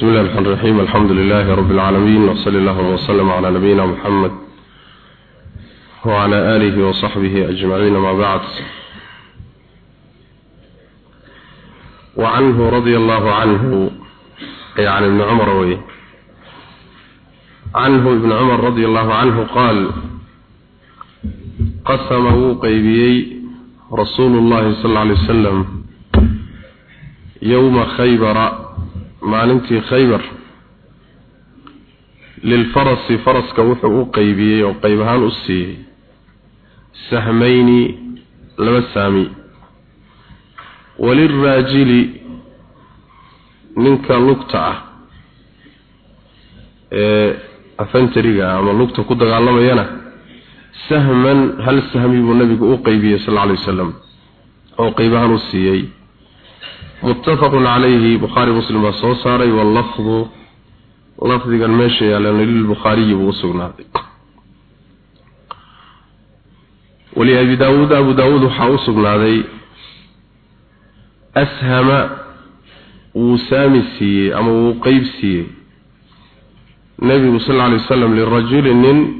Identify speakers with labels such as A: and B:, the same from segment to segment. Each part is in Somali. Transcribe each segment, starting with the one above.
A: بسم الله الرحمن الرحيم. الحمد لله رب العالمين وصلى الله وسلم على نبينا محمد وعلى آله وصحبه أجمعين. ما بعد وعنه رضي الله عنه يعني ابن عمر ويه عنه ابن عمر رضي الله عنه قال قسمه قيبيي رسول الله صلى الله عليه وسلم يوم خيبر maalintii khaybar lilfarasi faraska wuxuu u qeybiyey oo qeyb ahaan u siiyey sahmayni laba saami. Waliraajili ninka lugta ah ee afantariga ama lugta ku dagaalamayana sahman hal sahmi buu nabigu u qeybiyey sal lla alay wasalam oo qeyb ahaan u siiyey متفق عليه بخاري مسلم وصوصاري واللفظ لفظا ماشي على للبخاري وسقنا ولأبي داود أبو داود حاوسقنا ذي أسهم وسامسي أما وقيبسي النبي صلى الله عليه وسلم للرجل من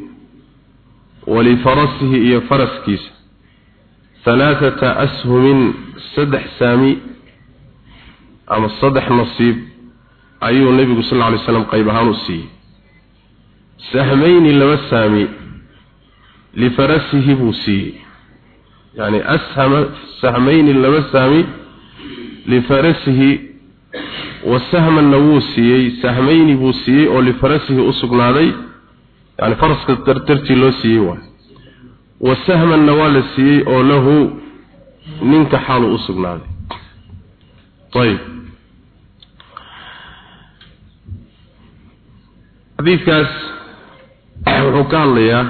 A: ولفرسه إيا فرس كيس ثلاثة أسهم سدح سامي ama saddex nasiib ayuu nebigu sal lla lay slam qayb ahaan u siiyey. Sahmayni laba saami lifarasihi buu siiyey. Yacni ashama sahmayni laba saami lifarasihi wa sahmanna wuu siiyey sahmayni buu siiyey oo lifarasihi u sugnaaday. Yani faraska dardartii loo siiyey waay wa sahmanna waa la siiyey oo lahu ninka xaalu u sugnaaday. Ayb xadiidkaas wuxuu ka hadlayaa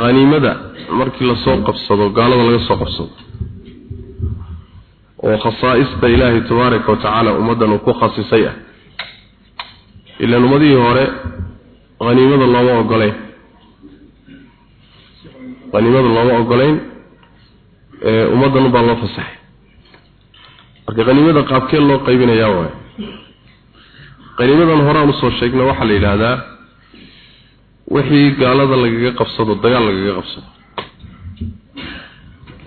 A: haniimada markii la soo qabsado gaalada laga soo qabsado. Oo khasaa'ista ilaahay tabaaraka wa tacaala ummaddan uu ku khasisay ah. Ilaan ummadihii hore haniimada looma ogolayn haniimada looma ogolayn ee ummaddan ubaa loo fasaxay. Marka haniimada qaabkee loo qaybinayaa waay qaniimadan horaan u soo sheegna waxaa la yidhaahdaa wixii gaalada lagaga qabsado dagaal lagaga qabsado.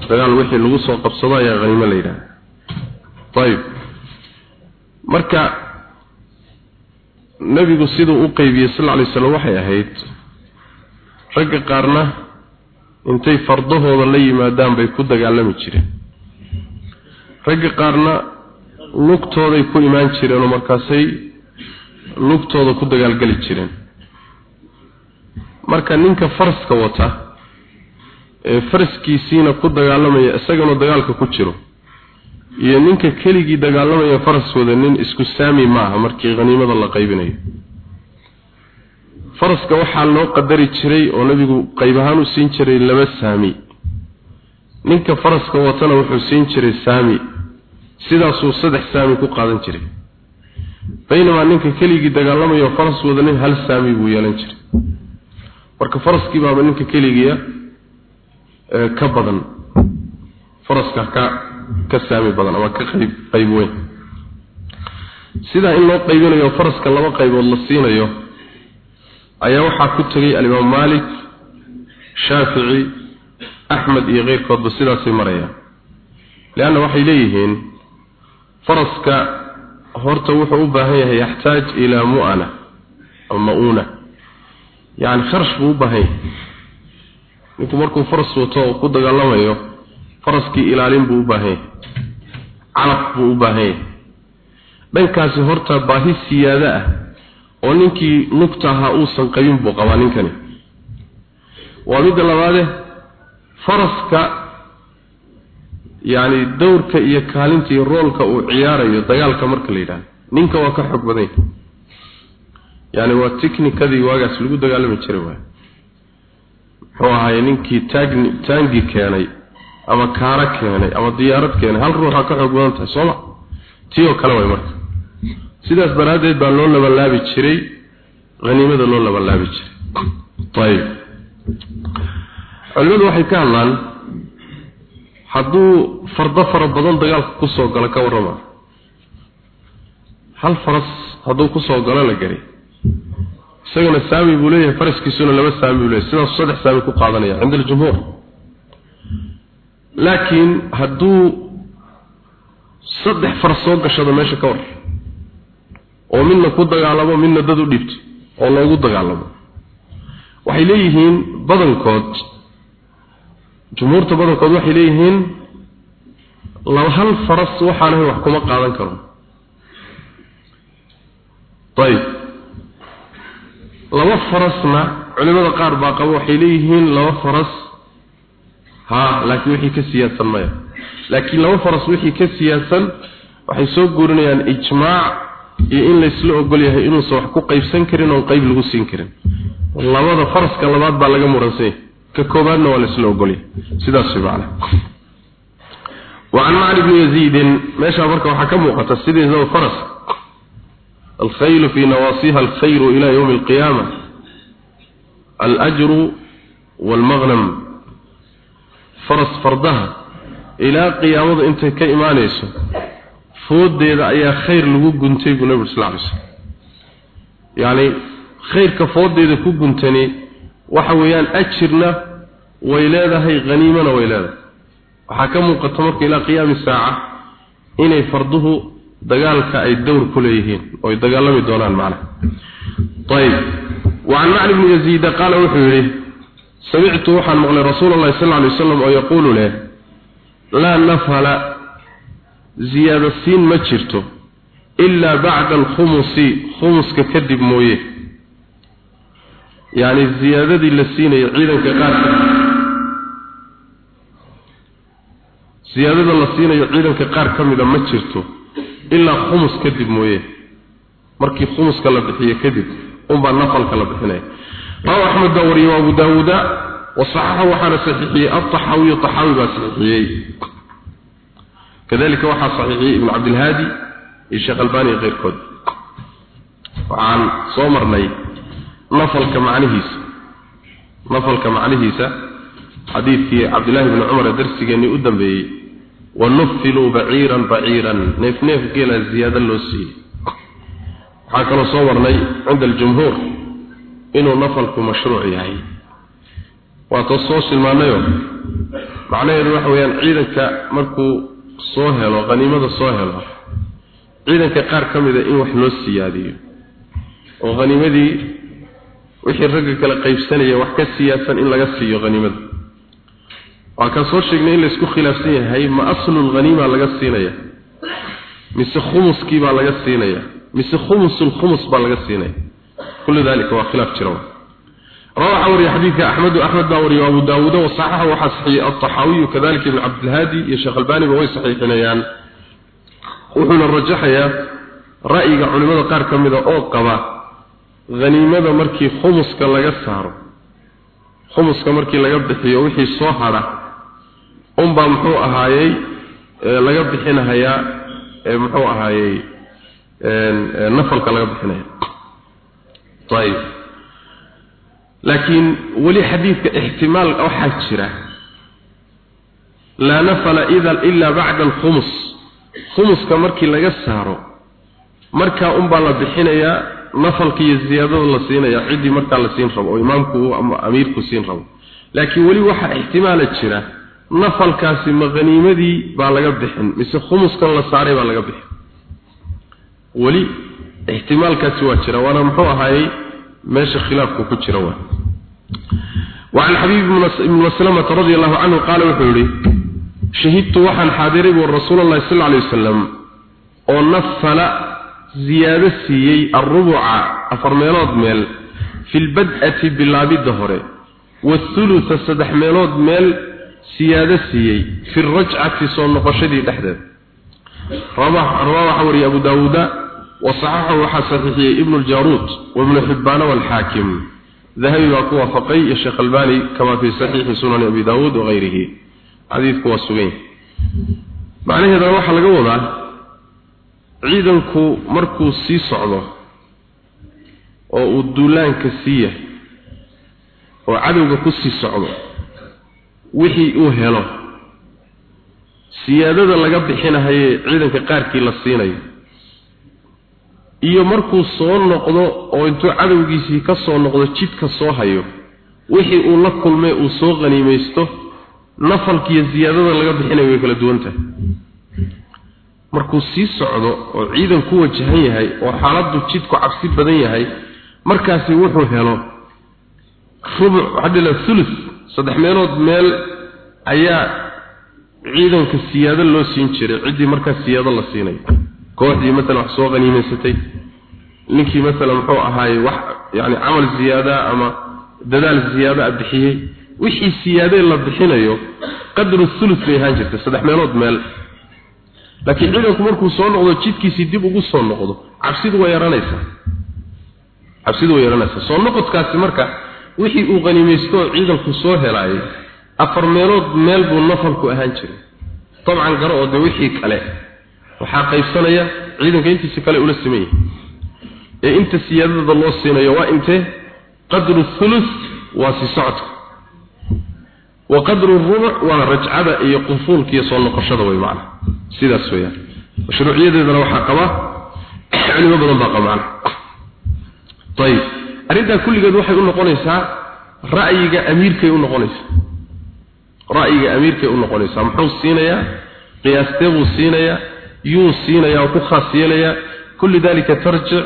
A: Dagaal wixii lagu soo qabsado ayaa haniimo la yidhahdaa ayib marka nebigu siduu u qeybiyey sal lla lay slam waxay ahayd ragga qaarna intay fardahooda la yimaadaan bay ku dagaalami jireen. Ragga qaarna lugtooday ku imaan jireenoo markaasay lugtooda ku dagaalgeli jireen. Marka ninka faraska wata ee faraskiisiina ku dagaalamaya isagana dagaalka ku jiro iyo ninka keligii dagaalamaya faraskooda nin isku saami maaha markii haniimada la qaybinayo. Faraska waxaa loo qadari jiray oo nabigu qayb ahaan u siin jiray laba saami. Ninka faraska watana wuxuu siin jiray saami. Sidaasuu saddex saami ku qaadan jiray baynamaa ninka keligii dagaalamayo faras wada nin hal saami buu yeelan jiray. Marka faraskii baaba ninka keligiia ka badan. Faraska ka ka saami badan ama ka qayb qayb weyn. Sidaa in loo qaybinayo faraska laba qaybood la siinayo ayaa waxaa ku tegay alimaam maalik shaafici axmed iyo keyrkoodba sidaasay marayaan. Leanna waxay leeyihiin faraska horta wuxuu u baahan yahay yaxtaaj ilaa mu'ana ama ma'uuna yacni kharash buu u baahan yahay. Ninku markuu faras wato oo ku dagaalamayo faraskii ilaalin buu u baahan yahay. Calaf buu u baahan yahay. Dhankaasi horta baahi siyaado ah oo ninkii lugta ahaa uusan qabin buu qabaa ninkani. Waa midda labaade faraska yacni dowrka iyo kaalinta iyo roolka uu ciyaarayo dagaalka marka la yidhahdo ninka waa ka xoog badan yahay yani waa technicadii waagaas lagu dagaalami jiray waay. Muxuu ahaay ninkii taagni taangi keenay ama kaara keenay ama diyaarad keenay. Hal ruuxa ka xoog badan tahay sooma. Tii oo kale way marka. Sidaas daraaddeed baa loo labalaabi jiray haniimada loo labalaabi jiray. Ayib culimadu waxay ka hadlaan hadduu fardo fara badan dagaalka ku soo galo ka warrama hal faras hadduu ku soo galo la garay isagana saami buu leeyahay faraskiisuna laba saami buu leeyahay. Sidaas saddex saami ku qaadanaya cinda aljumhuur. Laakiin hadduu saddex faras soo gashado meesha ka war oo midna ku dagaalamo midna dad u dhibto oo loogu dagaalamo. Waxay leeyihiin badankood jumhuurta badankood waxay leeyihiin laba hal faras waxaanahay wax kuma qaadan karo. Ayib. Laba farasna culimada qaar baa qaba waxay leeyihiin laba faras. Ha laakiin wixii ka siyaadsan maya. Laakiin laba faras wixii ka siyaadsan waxay soo guurinayaan ijmaac iyo in laysla ogol yahay inuusan wax ku qaybsan karin oon qayb lagu siin karin. Labada faraska labaad baa laga muransanya ka koobaadna waa laysla ogolyahay sidaas way macana وعن معن بن يزيد ماشى مركه waxaa ka muuqata sideedaba faras الخيل في نواصيها الخير إلى يوم القيامة الأجر والمغنم فرس فردها إلى قيامة انت كإيمانيس فود ديدا أي خير لغو قنتي بنبي صلى الله عليه وسلم يعني خير كفود ديدا كو قنتني وحويان أجرنا ويلاده هي غنيمة ويلاده وحكموا قطمرك إلى قيام الساعة إني فرده dagaalka ay dowr ku leeyihiin oo ay dagaalami doonaan macna طيب وعن معن بن يزيد قال وحوري سمعت وحن مقل رسول الله صلى الله عليه وسلم ويقول له لا نفل زيادة سين ما جرته إلا بعد الخمس خمس ككذب مويه يعني الزيادة دي للسين siyaadada la siinayo ciidanka qaar ka mida ma jirto ilaa khumus kadib mooye. Markii khumuska la bixiyo kadib unbaa nafalka la bixinaya. Rawa axmed baa wariyey abu daawuuda wasaxaxahu waxaana saxiixiyey alطaxaawiy طaxaawi baa saxiixiyey. Kadalika waxaa saxiixiyey ibnu cabdilhaadi iyo sheekh albani iyo keyrkood waxaan soo marnay nafalka macnihiisa. Nafalka macnihiisa xadiidkii cabdillahi bni cumar ee darsigeennii u dambeeyey. ونفلوا بعيرا بعيرا نيف نيف قيل زيادة لوسي حكى صورني عند الجمهور إنه نفلك مشروع يعني وتصوص المعنى معنى يروح ويان عيدك مركو صوهل وغنيمة صوهل عيدك قار كمذا إن وحلو السيادي وغنيمة دي وحي الرقل كلا قيب سنة وحكا السياسة إن لغسي غنيمة waa kan soo sheegnay in la isku khilaafsan yahay ma aslul ghaniima laga siinaya mise khumuskii baa laga siinaya mise khumusul khumus baa laga siinaya kullu dalika waa khilaaf jira روى حوري حديث أحمد أحمد باوري وأبو داود وصححه وحصحي الطحاوي وكذلك ابن عبد الهادي يا شيخ الباني وهو صحيح يعني وحنا الرجح يا رأي علماء قار كمذا أو قبا غنيمة مركي خمس كلا يسهر خمس كمركي لا يبدحي وحي un baa muxuu ahaayey laga bixinahayaa muxuu ahaayey nafalka laga bixinaya. Ayib laakiin weli xadiidka ixtimaal ah waxaa jira. Laa nafala idan ilaa bacda alkhumus. Khumuska markii laga saaro markaa unbaa la bixinayaa nafalka iyo ziyaadada la siinaya ciddii markaa la siin rabo oo imaamku uu ama amiirku siin rabo. Laakiin weli waxaa ixtimaala jira nafalkaasi ma haniimadii baa laga bixin mise khumuskan la saaray baa laga bixin weli ixtimaalkaasi waa jira waana muxuu ahaayey meesha khilaafku ku jira waa وعن حبيب بن مسلمة رضي الله عنه قال وحوري شهدت وحن حاضري والرسول الله صلى الله عليه وسلم ونفل زيادة سيي الربع أفرميلود ميل في البدءة باللابي الدهري والثلث صدح ميلود ميل siyaado siiyey fi rajcati soo noqoshadii dhexdeeda rawaaxa wariya abu daawuuda wasaxaxahu waxaa saxiixiyey ibnu ljaruud waibnu xibbaana walxaakim dahabi baa ku waafaqay iyo sheekh albani kama fi saxiixi sunani abi daawuud wagayrihi xadiidku waa sugan yahay. Macnaheedana waxaa laga wadaa ciidanku markuu sii socdo oo uu duulaanka sii yahay oo cadowga ku sii socdo wixii uu helo. Siyaadada laga bixinahaye ciidanka qaarkii la siinayo. Iyo markuu soo noqdo oo intuu cadowgiisii ka soo noqdo jidka soo hayo wixii uu la kulmay uu soo qaniimaysto nafalkiiyo ziyaadada laga bixinayo way kala duwan tahay. Markuu sii socdo oo ciidan ku wajahan yahay oo xaaladdu jidku cabsi badan yahay markaasi wuxuu helo rubuc hadhila thuluth saddex meelood meel ayaa ciidanka siyaado loo siin jiray. Ciddii markaas siyaado la siinay. Kooxdii maalan wax soo qaniimaysatay. Ninkii maalan muxuu ahaayey wax yani camal ziyaada ama dadaal ziyaada a bixiyey. Wixii siyaadee la bixinayo qadru thuluth bay ahaan jirtay saddex meelood meel. Laakiin ciidanku markuu soo noqdo jidkiisii dib ugu soo noqdo cabsidu way yaranaysaa. Cabsidu way yaranaysaa. Soo noqodkaasi marka wixii uu qaniimaysto ciidanku soo helaayay afar meelood meel buu nafalku ahaan jiray. Dabcan garo oo dee wixii kale waxaa qaybsanaya ciidanka intiisa kale ula yahay. Ee inta siyaadada loo siinayo waa intee qadru thuluth waa si socodka. Wa qadru rubuc waa rajcada iyo qufuulka iyo soo noqoshada way macna. Sidaas weeyaan. Mashruuciyadeedana waxaa qaba culimo badan baa qaba macna ayib arrintaa kulligeed waxay u noqonaysaa ra'yiga amiirkay u noqonaysaa ra'yiga amiirkay u noqonaysaa muxuu siinayaa qiyaastee buu siinayaa yuu siinayaa oo ku khaas yeelayaa kulli dalika tarjic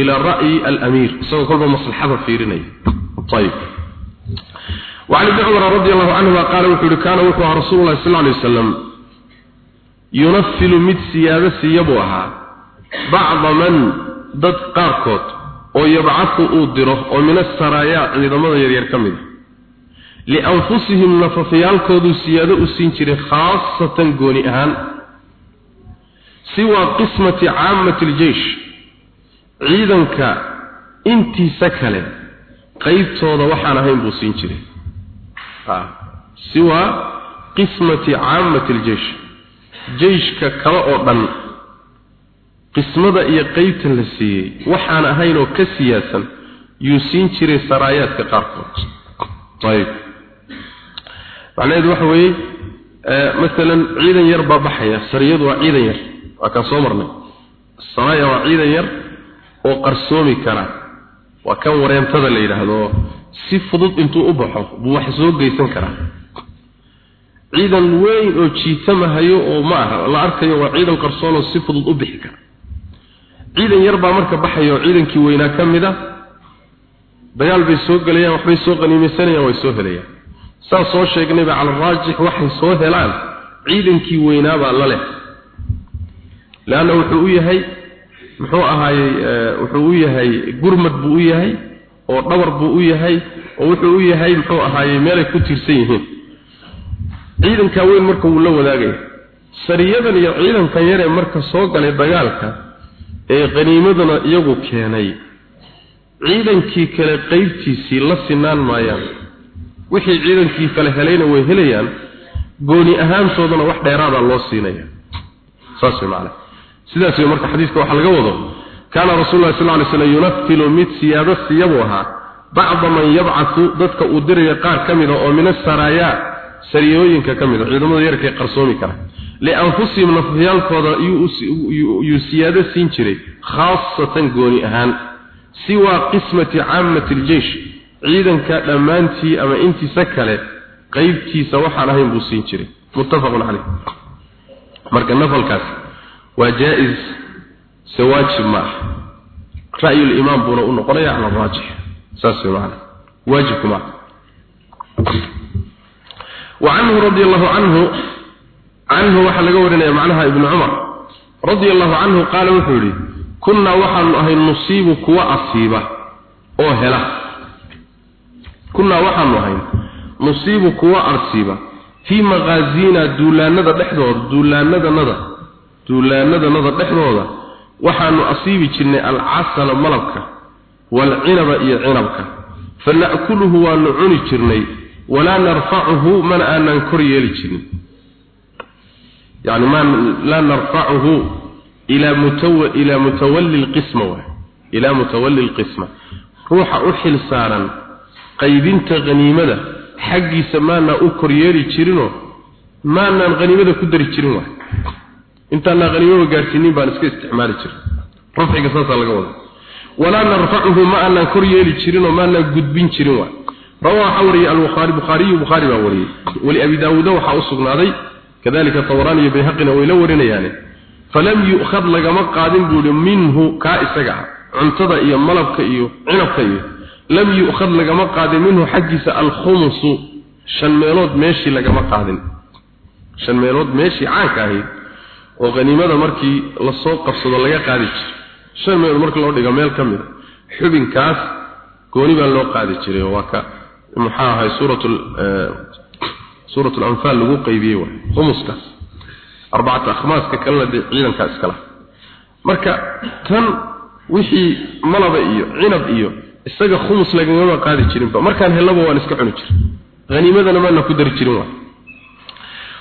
A: ila ra'yi al-amiir isagoo kolba maslaxada fiirinaya ayib وعن ابن عمر رضي الله عنهما قال وحول كان وحوها رسول الله صلى الله عليه وسلم ينفل مد سيادة سيبوها بعض من ضد قاركوت oo yabcatu uu diro oo min asaraayaa ciidamada yaryar ka mid. Lianfusihim nafafyaalkooduu siyaado u siin jiray khaasatan gooni ahaan. Siwaa qismati caamati ljeish ciidanka intiisa kale qaybtooda waxaan ahayn buu siin jiray. Siwaa qismati caamati ljeish jeyshka kale oo dhan qismada iyo qeybta la siiyey waxaan ahayn oo ka siyaasan yuu siin jiray saraayaadka qaarkood. Ayib macnaheedu waxa weeye masalan ciidan yar baa baxaya sariyadu waa ciidan yar waa kaan soo marnay. Saraaya waa ciidan yar oo qarsoomi kara waa kan wareentada la yidhaahdo si fudud intuu u baxo buu wax soo geysan karaa. Ciidan weyn oo jiitamahayo oo ma aha la arkayo waa ciidan qarsoon oo si fudud u bixi kara ciidan yar baa marka baxaya oo ciidankii weynaa ka mid a dagaal bay soo gelayaan waxbay soo qaniimaysanayaan way soo helayaan. Saas soo sheegnayba cala raajix waxay soo helaan ciidankii weynaabaa la leh. Leanna wuxuu u yahay muxuu ahaayey wuxuu u yahay gurmad buu u yahay oo dhabar buu u yahay oo wuxuu u yahay muxuu ahaayey meelay ku tiirsan yihiin. Ciidanka weyn marka wuu la wadaagaya sariyadan iyo ciidankan yar ee marka soo galay dagaalka ee qaniimadana iyagu keenay. Ciidankii kale qaybtiisii la sinaan maayaan. Wixii ciidankii kale helayna way helayaan gooni ahaantoodana wax dheeraada loo siinaya. Saas way macana sidaas marka xadiiska waxaa laga wado kaana rasuulullahi sallallahu alayhi wasallam yunaffilu mid siyaado siyabu ahaa. Bacda man yabcathu dadka uu diraya qaar ka mida oo min asaraaya sariyooyinka ka mida ciidamada yarkay qarsoomi kara lianfusihim nafyaalkooda yuu siyaado siin jiray khaasatan gooni ahaan siwaa qismati caamati aljeysh ciidanka dhammaantii ama intiisa kale qaybtiisa waxaan ahayn buu siin jiray. Muttafaqun caleyh marka nafalkaas waa jaa-is se waajib ma ah ra'yulimaam buuna u noqonaya cala araajix saas way macana waajibku ma canhu waxaa laga warinaya macnaha ibnu cumar. radia allahu canhu qaala wuxuu yidhi kunnaa waxaanu ahay nusiibu kuwa asiiba oo hela. Kunnaa waxaanu ahay nusiibu kuwa asiiba fii maqaasiina duulaanada dhexdooda duulaanadanada duulaanadanada dhexdooda waxaanu asiibi jirnay alcasala malabka waalcinaba iyo cinabka. Fana'kuluhu waanu cuni jirnay walaa narfacuhu mana aanan kor yeeli jirnin يعني ما لا نرفعه إلى متو إلى متولي القسمة إلى متولي القسمة روح أحل سارا قيبين تغنيمة حقي سمانا أكر يلجرنه ما أن غنيمة كدر يجرنه انت أن غنيمة قارسينين بان اسك استعمال جر rafciga saasaa laga wada walaa narfacuhu ma aanaan kor yeeli jirin oo ma aanaan gudbin jirin waay rawaa waxaa wariyey albukhaari bukhaariyu bukhaari kadalika tawraan iyo bayhaqina way la warinayaane falam yu'khad lagama qaadin buuhi minhu kaa isaga cuntada iyo malabka iyo cinabka iyo. Lam yu'khad lagama qaadin minhu xaggiisa alkhumusu shan meelood meeshii lagama qaadin. Shan meelood meeshii caanka ahayd oo qaniimada markii la soo qabsado laga qaadi jiray shan meelood marka loo dhigo meel ka mid a xubinkaas gooni baa loo qaadi jiray. Waa ka maxaa ahay suuratul suuratul anfaal lagu qaybiyey waa khumuskaas arbacata akhmaaska kalena dee ciidankaa iskala marka tan wixii malaba iyo cinab iyo isaga khumus lagamama qaadi jirinba markaan helaba waan iska cuni jiray haniimadana maana ku dari jirin waa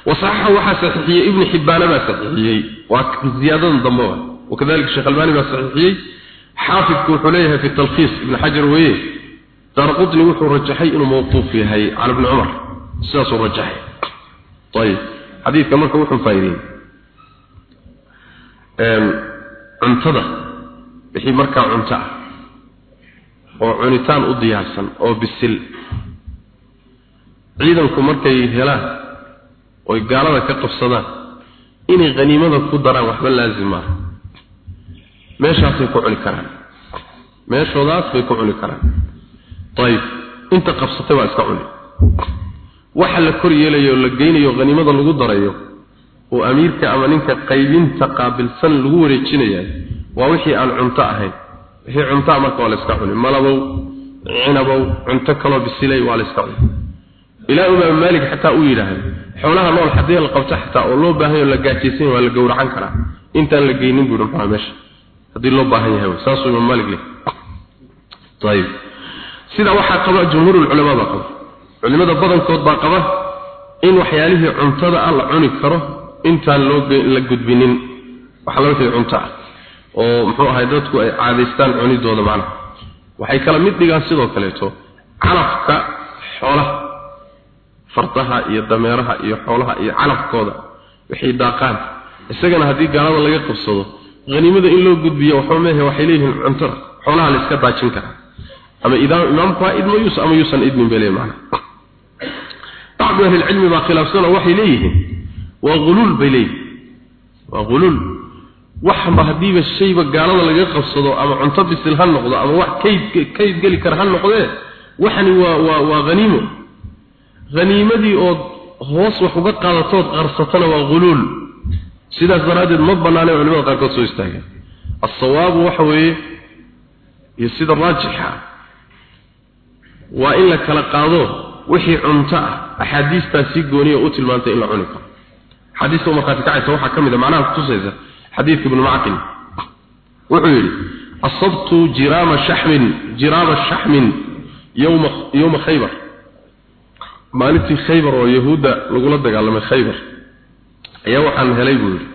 A: وصححه وحا صحيحيه ابن حبان با صحيحيه وزياده ضمه وكذلك الشيخ الباني با صحيحيه حافظ كحليه في التلخيص ابن حجر ويه دار قطني وحو رجحي انه موقوف فيه على ابن عمر saas rajaxay ayib. Xadiidka marka wuxuu faa'iideeyey cuntada. Wixii markaa cunto ah. Oo cunitaan u diyaarsan oo bisil. Ciidanku markay helaan oy gaalada ka qabsadaan inay khaniimada ku daraan waxba laasim maaha meeshaasay ku cuni karaan. Meeshoodaas bay ku cuni karaan. Ayib. Inta qabsatay waa iska cuni waxa la kor yeelayo la geynayo qaniimada lagu darayo oo amiirka ama ninka qaybinta qaabilsan lagu wareejinaya waa wixii aan cunto ahayn. Wixii cunto marka waa layska cuni. Malabow cinabow cunto kaloo bisilay waa la iska cuni. Ilaa umaa maalik xataa uu yidhaahdo xoolaha nool haddii la qabto xataa oo loo baahanyo la gaajaysan waa la gowracan karaa. Intaan la geynin guurin xaa meesha. Haddii loo baahan yahay saasuu imaam maalik leh ayib sida waxaa qaba jumhuur ulculamaa baa qaba culimada badankood baa qaba in waxyaalihii cuntada ah la cuni karo intaan loo la gudbinin. Waxa la wixii cunto ah oo muxuu ahay dadku ay caadaystaan cunidooda macnaha waxay kala mid dhigaan sidoo kaleeto calafka xoolaha fardaha iyo dameeraha iyo xoolaha iyo calafkooda wixii daaqaan. Isagana haddii gaalada laga qabsado haniimada in loo gudbiyo waxba meehe waxay leeyihiin cuntada xoolaha la iska daajin karaa. Ama imaamku ha idmo yus ama yuusan idmin bay leeyihiin macnaha bacdu ahli lcilmi baa khilaafsanoo waxay leeyihiin waa huluul bay leeyihiin waa huluul waxba haddiiba shayba gaalada laga qabsado ama cunto bisil ha noqdo ama wax kayd kayd geli kara ha noqdee waxani waa waa waa haniimo haniimadii ood hoos wax uga qaadatood qarsatana waa huluul sidaas daraaddeed ma bannaanay culimada qaarkood soo istaageen asawaabu waxa weeye iyo sida raajixa waa in la kala qaado wixii cunto ah axaadiistaa si gooniya u tilmaantay in la cuni karo. Xadiista markhaati kacaysa waxaa ka mid a macnaha kutusaysa xadiidka ibnu macqil wuxuu yidhi asabtu jiraama shaxmin jiraama shaxmin yowma yowma khaybar. Maalintii khaybar oo yahuudda lagula dagaalamay khaybar ayaa waxaan helay buu yidhi.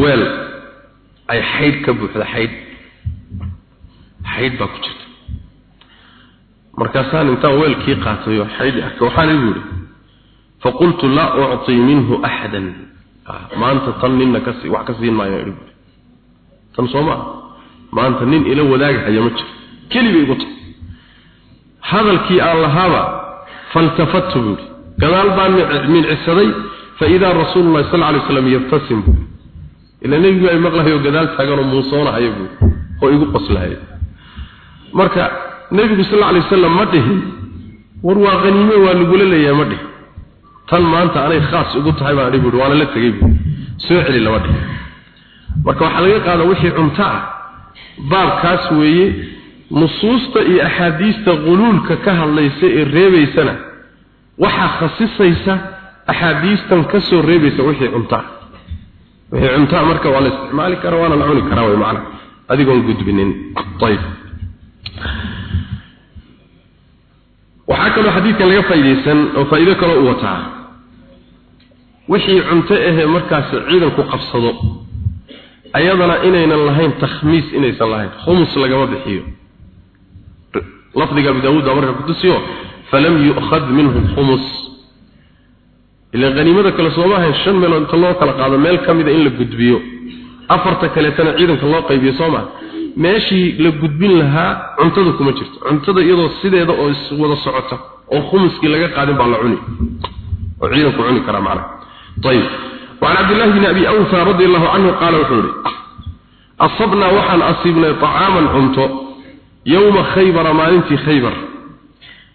A: Weel ay xaydh ka buuxda xaydh xaydh baa ku jirta markaasaan intaan weelkii qaatayo xaydh arkay waxaan igu yidhi faqultu laa ucطi minhu axadan. Maanta tan ninna kasi wax ka siin maayo idhi tan soo maa maanta nin ila wadaagahaya ma jiro. Keliba igu ta hadalkii aan lahaaba faltafattu buuri gadaal baan mincisaday faidaa rasuulu llahi sal alay slam yabtasim buuri ila nebigu ay maqlahayo gadaal taaganoo muusoonahayo buuri oo igu qoslahaya marka nebigu sal alay wasalam ma dhihin. War waa haniime waa lagula leeyahay ma dhihin. Tan maanta anay khaas ugu tahay baan buuri waana la tegey buuri soo celi lama dhihin. Marka waxaa laga qaada wixii cunto ah. Baabkaas weeye nusuusta iyo axaadiista quluulka ka hadlaysa ee reebaysana waxaa khasisaysa axaadiistan ka soo reebaysa wixii cuntaa wixii cuntaa marka waa la isticmaali karaa waana la cuni karaa way macna. Adigoon gudbinin. Ayib waxaa kaloo xadiidkan laga faa'iidaysan oo faa'iido kaloo u wataa. Wixii cunto ahee markaas ciidanku qabsado ayadana inaynan lahayn takhmiis inaysan lahayn. Khumus lagama bixiyo. Lafdiga abu daawuud baa marka kutusiyo falam yu'khad minhu khumus ila haniimada kale sooma ahayn shan meelood inta loo kala qaado meel ka mida in la gudbiyo. Afarta kaleetana ciidanka loo qaybiyo soo maa meeshii la gudbin lahaa cuntada kuma jirto cuntada iyadoo sideeda oo iswada socota oo khumuskii laga qaadin baa la cuni oo ciidanku cuni karaa macnaha ayib وعن عبد الله بن أبي أوفى رضي الله عنه قال وحوري أصبنا وحن أصيبنا طعاما عنتو يوم خيبر ما انت خيبر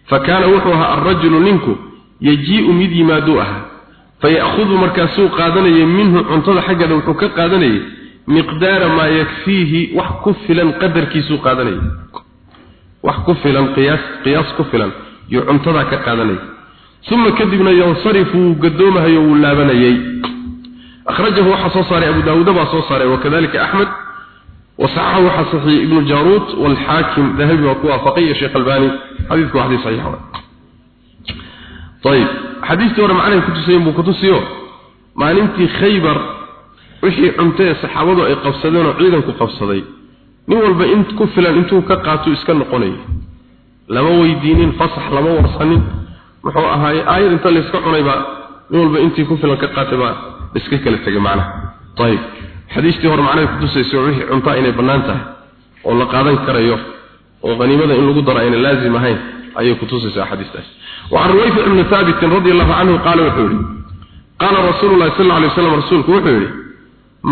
A: فكان وحوها الرجل منكم يجيء مدي ما دوءها فيأخذ مركاسو قادني منه عنتو حقا وحوك قادني مقدار ما يكفيه وحكفلا قدر كيسو قادني وحكفلا قياس قياس كفلا يعنتو كقادني ثم كذبنا ينصرف قدومها يولابنيي أخرجه وحصصار أبو داود وصصار وكذلك أحمد وصححه وحصحي ابن الجاروت والحاكم ذهب وكوافقي الشيخ الباني حديث واحد صحيح طيب حديث ورا معنا كنت سيم بكتسيو ما نمتي خيبر وحي عمتي صحابته اي قفصدين وعيدن ku qabsaday nin walba int ku filan intuu ka qaato iska noqonay lama weydiinin fasax lama warsanin wuxuu ahaay aayad inta la iska cunay ba nin walba intii ku filan ka qaatay ba iska kala tagay macnaha طيب xadiistii hore macnaha ku tusayso wixii cunta inay banaan tahay oo la qaadan karayo oo qaniimada in lagu daro ayna laazim ahayn ayay ku tusaysaa xadiistaas وعن رويف بن ثابت رضي الله عنه قال وحوري قال رسول الله صلى الله عليه وسلم رسولك وحوري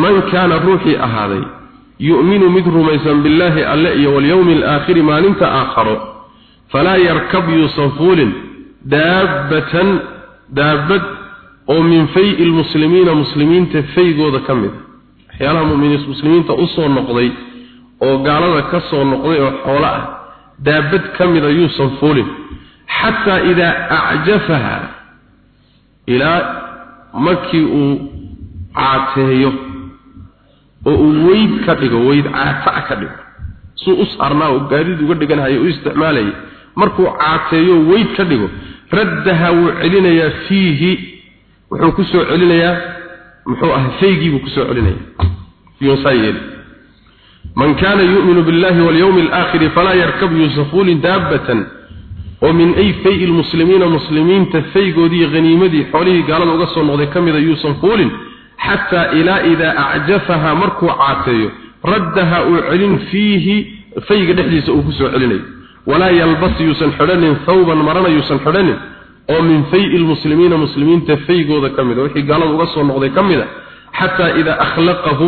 A: man kaana ruuxii ahaaday yu'minu mid rumaysan billaahi alle iyo walyowmi alaakhiri maalinta aakharo falaa yarkab yuusan fuulin daabbatan daabad oo min fay lmuslimiina muslimiinta faygooda ka mid a waxyaalaha muminiis muslimiinta u soo noqday oo gaalada ka soo noqday oo xoolo ah daabad ka mida yuusan fuulin. Xataa idaa acjafaha ilaa markii uu caateeyo oo uu weyd ka dhigo weyd caataa ka dhigo. Suu u saarnaa oo gaadiid uga dhiganhaya u isticmaalaya. Markuu caateeyo weyd ka dhigo raddaha wuu celinayaa fiihi. Wuxuu ku soo celinayaa muxuu ah faygiibuu ku soo celinaya man kaana yu'minu billahi walyawmi alaakhiri falaa yarkab yusafuulin daabatan oo min ay fayi lmuslimiina muslimiinta faygoodii haniimadii xoolihii gaalada uga soo noqday ka mida yuusan fuulin xata ilaa idaa acjafaha markuu caateeyo raddaha uu celin fiihi fayga dhexdiisa uu ku soo celinayo. Walaa yalbas yuusan xidhanin thawban marana yuusan xidhanin oo min fayi lmuslimiina muslimiinta faygooda ka mida wixii gaaladu uga soo noqday ka mid a xataa idaa akhlaqahu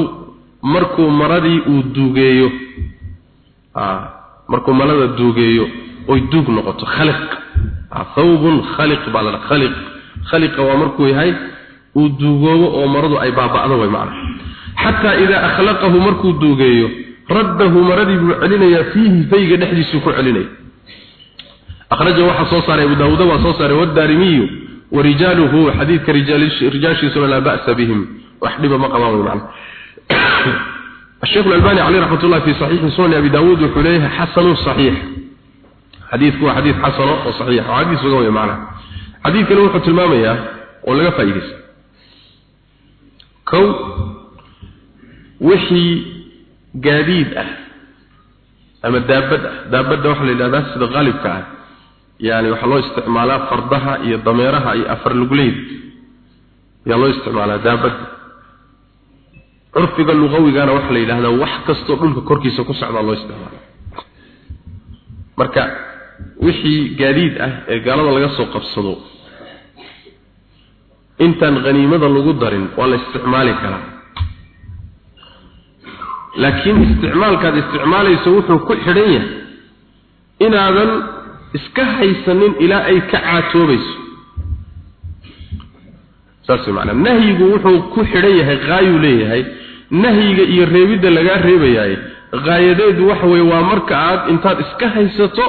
A: markuu maradii uu duugeeyo. Ah, markuu malada duugeeyo oy duug noqoto khaliq. Ah, thawbun khaliq baa la dhah khaliq. Khaliqa waa markuu yahay uu duugoobo oo maradu ay baaba'do way macna xataa idaa akhlaqahu markuu duugeeyo raddahu maradii buu celinayaa fiihi fayga dhexdiisuu ku celinaya akhraja waxaa soo saaray abu daawuuda waa soo saaray wadaarimiyu warijaaluhu xadiidka rijaashiisuna laa ba'sa bihim wax dhiba ma qabaan way macna الشيخ الألباني عليه رحمة الله في صحيح سنن أبي داود وحليه حسن صحيح حديث هو حديث حسن وصحيح وحديث وقوي معنا حديث كان وحد المامية ولا فايدس kow wixii gaadiid ah ama daabad ah. Daabadda waxaa la yidhahdaa sida qaalibka ah yaani waxaa loo isticmaalaa fardaha iyo dameeraha iyo afar lugleyd ayaa loo isticmaalaa daabadda. Curfiga luqawigana waxaa la yidhahdaa wax kastoo dhulka korkiisa ku socdaa loo isticmaala marka wixii gaadiid ah ee gaalada laga soo qabsado intaan haniimada lagu darin waa la isticmaali karaa. Laakiin isticmaalkaad isticmaalayso wuxuu ku xidhan yahay inaadan iska haysanin ilaa ay ka caatoobayso. Saas macnaa. Nahyigu wuxuu ku xidhan yahay qaayuu leeyahay nahyiga iyo reebidda lagaa reebayaay qaayadeedu waxa weeye waa marka aad intaad iska haysato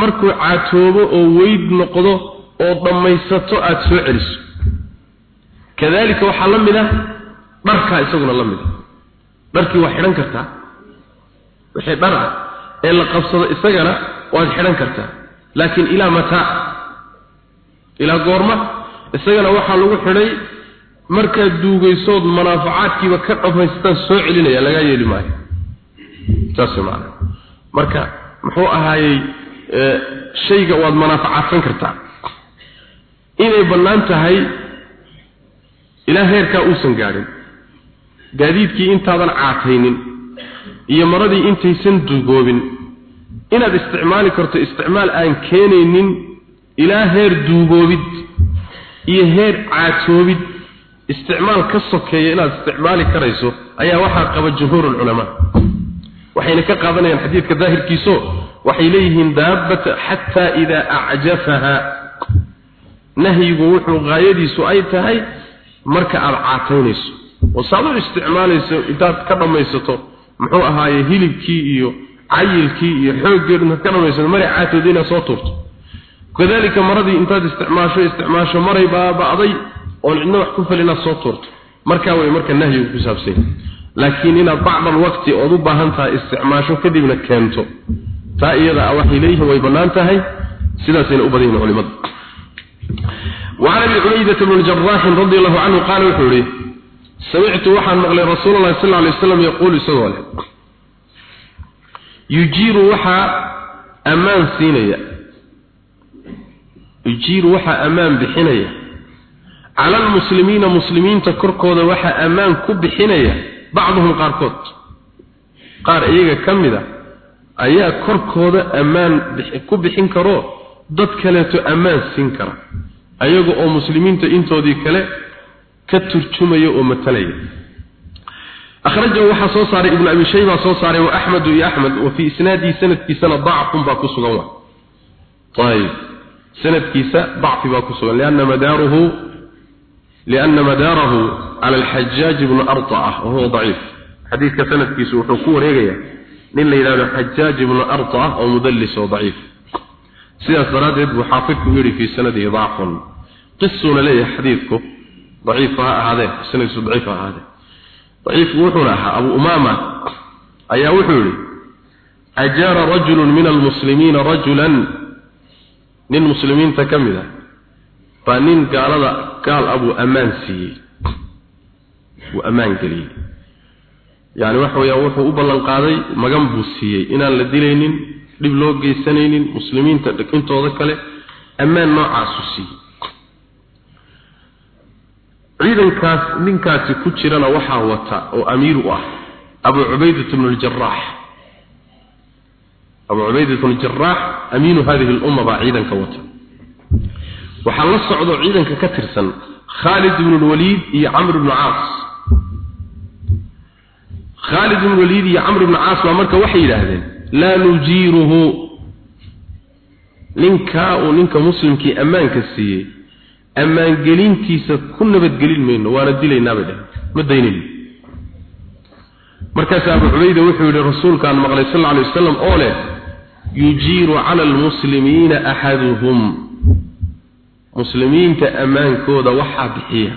A: markuu caatoobo oo weyd noqdo oo dhammaysato aada soo celiso kadalika waxaa la mid ah dharkaa isaguna la mid ah. Dharkii waa xidhan kartaa. Wixii dhar ah ee la qabsado isagana waad xidhan kartaa. Laakiin ilaa mataa ilaa goorma isagana waxaa lagu xidhay markaad duugaysood manaafacaadkiiba ka dhammaystaan soo celinaya lagaa yeeli maayo. Saas maana marka muxuu ahaayey shayga waad manaafacaadsan kartaa. Inay bannaan tahay ilaa heerkaa uusan gaadhin gaadiidkii intaadan caataynin iyo maradii intaysan duugoobin. Inaad isticmaali karto isticmaal aan keenaynin ilaa heer duugoobid iyo heer caatoobid. Isticmaal ka sokeeya inaad isticmaali karayso ayaa waxaa qaba jumhuurul culamaa. Waxayna ka qaadanayaan xadiidka daahirkiiso waxay leeyihiin daabata xataa idaa acjafaha nahyigu wuxuu gaayadiisu ay tahay marka aad caataynayso oo saad u isticmaalayso intaad ka dhammaysato muxuu ahaaye hilibkii iyo cayilkii iyo xooggeedu intaad ka dhammaysato maray caatooda inaad soo tuurto. Kadalika maradii intaad isticmaasho isticmaasho maray baaba'day oon cidna wax ku fal inaad soo tuurto. Markaa way marka nahyigu ku saabsan laakiin inaad bacdal waqti ood u baahan tahay isticmaasho kadibna keento. Taa iyada ah waxay leeyihiin way bannaan tahay. Sidaasayna u badan yihiin culimadu وعن ابي عبيده بن الجراح رضي الله عنه قال وحوري سمعت وحن مغلي رسول الله صلى الله عليه وسلم يقول سوال يجير وحا امان سينيا يجير وحا امان بحنيا على المسلمين مسلمين تكركودا وحا امان كبحنيا بعضهم قاركود قار ايغا كميدا ayaa korkooda ammaan ku bixin karo dad kaleeto ammaan siin kara ayaga oo muslimiinta intoodii kale ka turjumaya oo matalaya. Akhrajahu waxa soo saaray ibnu abi shayba soo saaray wa ahmed iyo ahmed wa fi isnadi sanadkiisa dhacfun ba ku sugan waa. Tayib sanadkiisa dhacfi ba ku sugan laana madaruhu laana madaruhu ala al-hajjaj ibn arta'ah wa huwa da'if sanadkiisu wuxuu ku wareegaya nin la yiraahdo xajaaj ibn arta'ah oo mudallis oo da'if sidaas daradeed buu xaafidku yiri fi sanadihi dhacfun qissuna leeyahay xadiidku daciif ha ahaadee sanadkiisu daciif ha ahaadee. Daciifku wuxuuna ahaa abu umaama ayaa wuxuu yidhi ajaara rajulun min almuslimiina rajulan. Nin muslimiinta ka mid ah baa nin gaalada gaal abuu ammaan siiyey. Wuu ammaan geliyey. Yani waxa weeyaan wuxuu u ballan qaaday magan buu siiyey. Inaan la dilaynin dhib loo geysanaynin muslimiinta intooda kale ammaan noocaasu siiyey ciidankaas ninkaasi ku jirana waxaa wata oo amiir u ah abu ubaydah ibn al-jarrah. Abu ubaydah ibn al-jarrah amin hadhihi al-umma ba'idan kawata la socdo ciidanka ka tirsan khaalid ibn al-Walid iyo Amr ibn caas. Khaalid ibn al-Walid iyo camr bnu caas baa marka waxay yidhaahdeen laa nujiiruhu. Ninkaa uu ninka muslimkii ammaanka siiyey ammaangelintiisa ku nabadgelin mayno waana dilaynaa bay ma daynayno markaasaa abu cubayda wuxuu yidhi rasuulkaan maqlay sal alla alay wasalam oo leh yujiiru cala almuslimiina axaduhum. Muslimiinta ammaankooda waxaa bixiya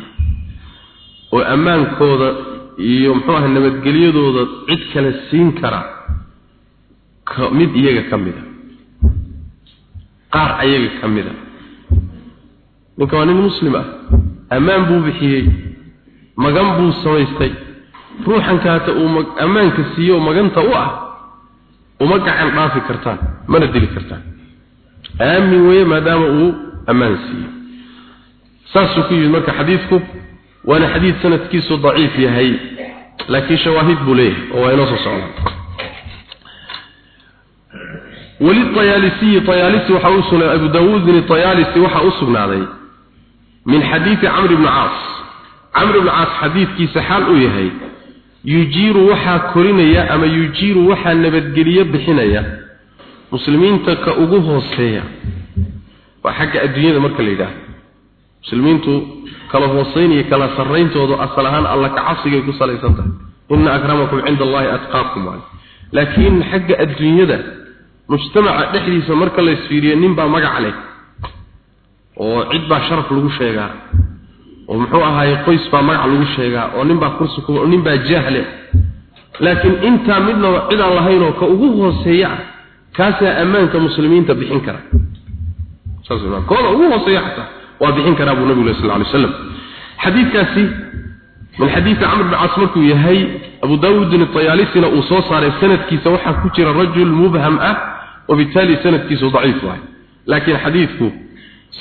A: oo ammaankooda iyo muxuu aha nabadgelyadooda cid kale siin kara mid iyaga ka mid a qaar ayaga ka mid a ninka waa nin muslim ah ammaan buu bixiyey magan buu samaystay ruuxan kaata uu ammaanka siiyo maganta u ah uma gacan dhaafi kartaan mana dili kartaan aamin weeye maadaama uu ammaan siiyo saasuu ku yimid marka xadiidku waana xadiid sanadkiisu daciif yahay laakiin shawaahid buu leeyahay oo waa inoo soo socda وللطيالسي طيالسي وحا أسنا أبو داود بن الطيالسي وحا أسنا من حديث عمرو بن عاص عمرو بن عاص حديث كي سحال أيهي يجير وحا كورينيا أما يجير وحا نبدقليا بحنيا مسلمين تكا أقوه السيا وحكا الدنيا مركا ليدا مسلمين تو كلا هوصيني كلا سرين تودو أصلهان الله كعصي يقول صلى الله إن أكرمكم عند الله أتقاكم لكن حق الدنيا ده mujtamaca dhexdiisa marka la isfiiriyo nin baa magac leh oo cid baa sharaf lagu sheegaa oo muxuu ahaayey qoys baa magac lagu sheegaa oo ninbaa kursi ku oo ninbaa jahle laakiin intaa midna cid aan lahayn oo ka ugu hooseeya ah kaasaa ammaanka muslimiinta bixin kara. Kooda ugu hooseeya xataa waa bixin karaa buu nabigu sal alay wasalam xadiidkaasi min xadiidi camr bn caas markuu yahay abu daawuudin ayaalisina uu soo saaray sanadkiisa waxaa ku jira rajul mubham ah wabittaali sanadkiisu daciif wahay laakiin xadiidku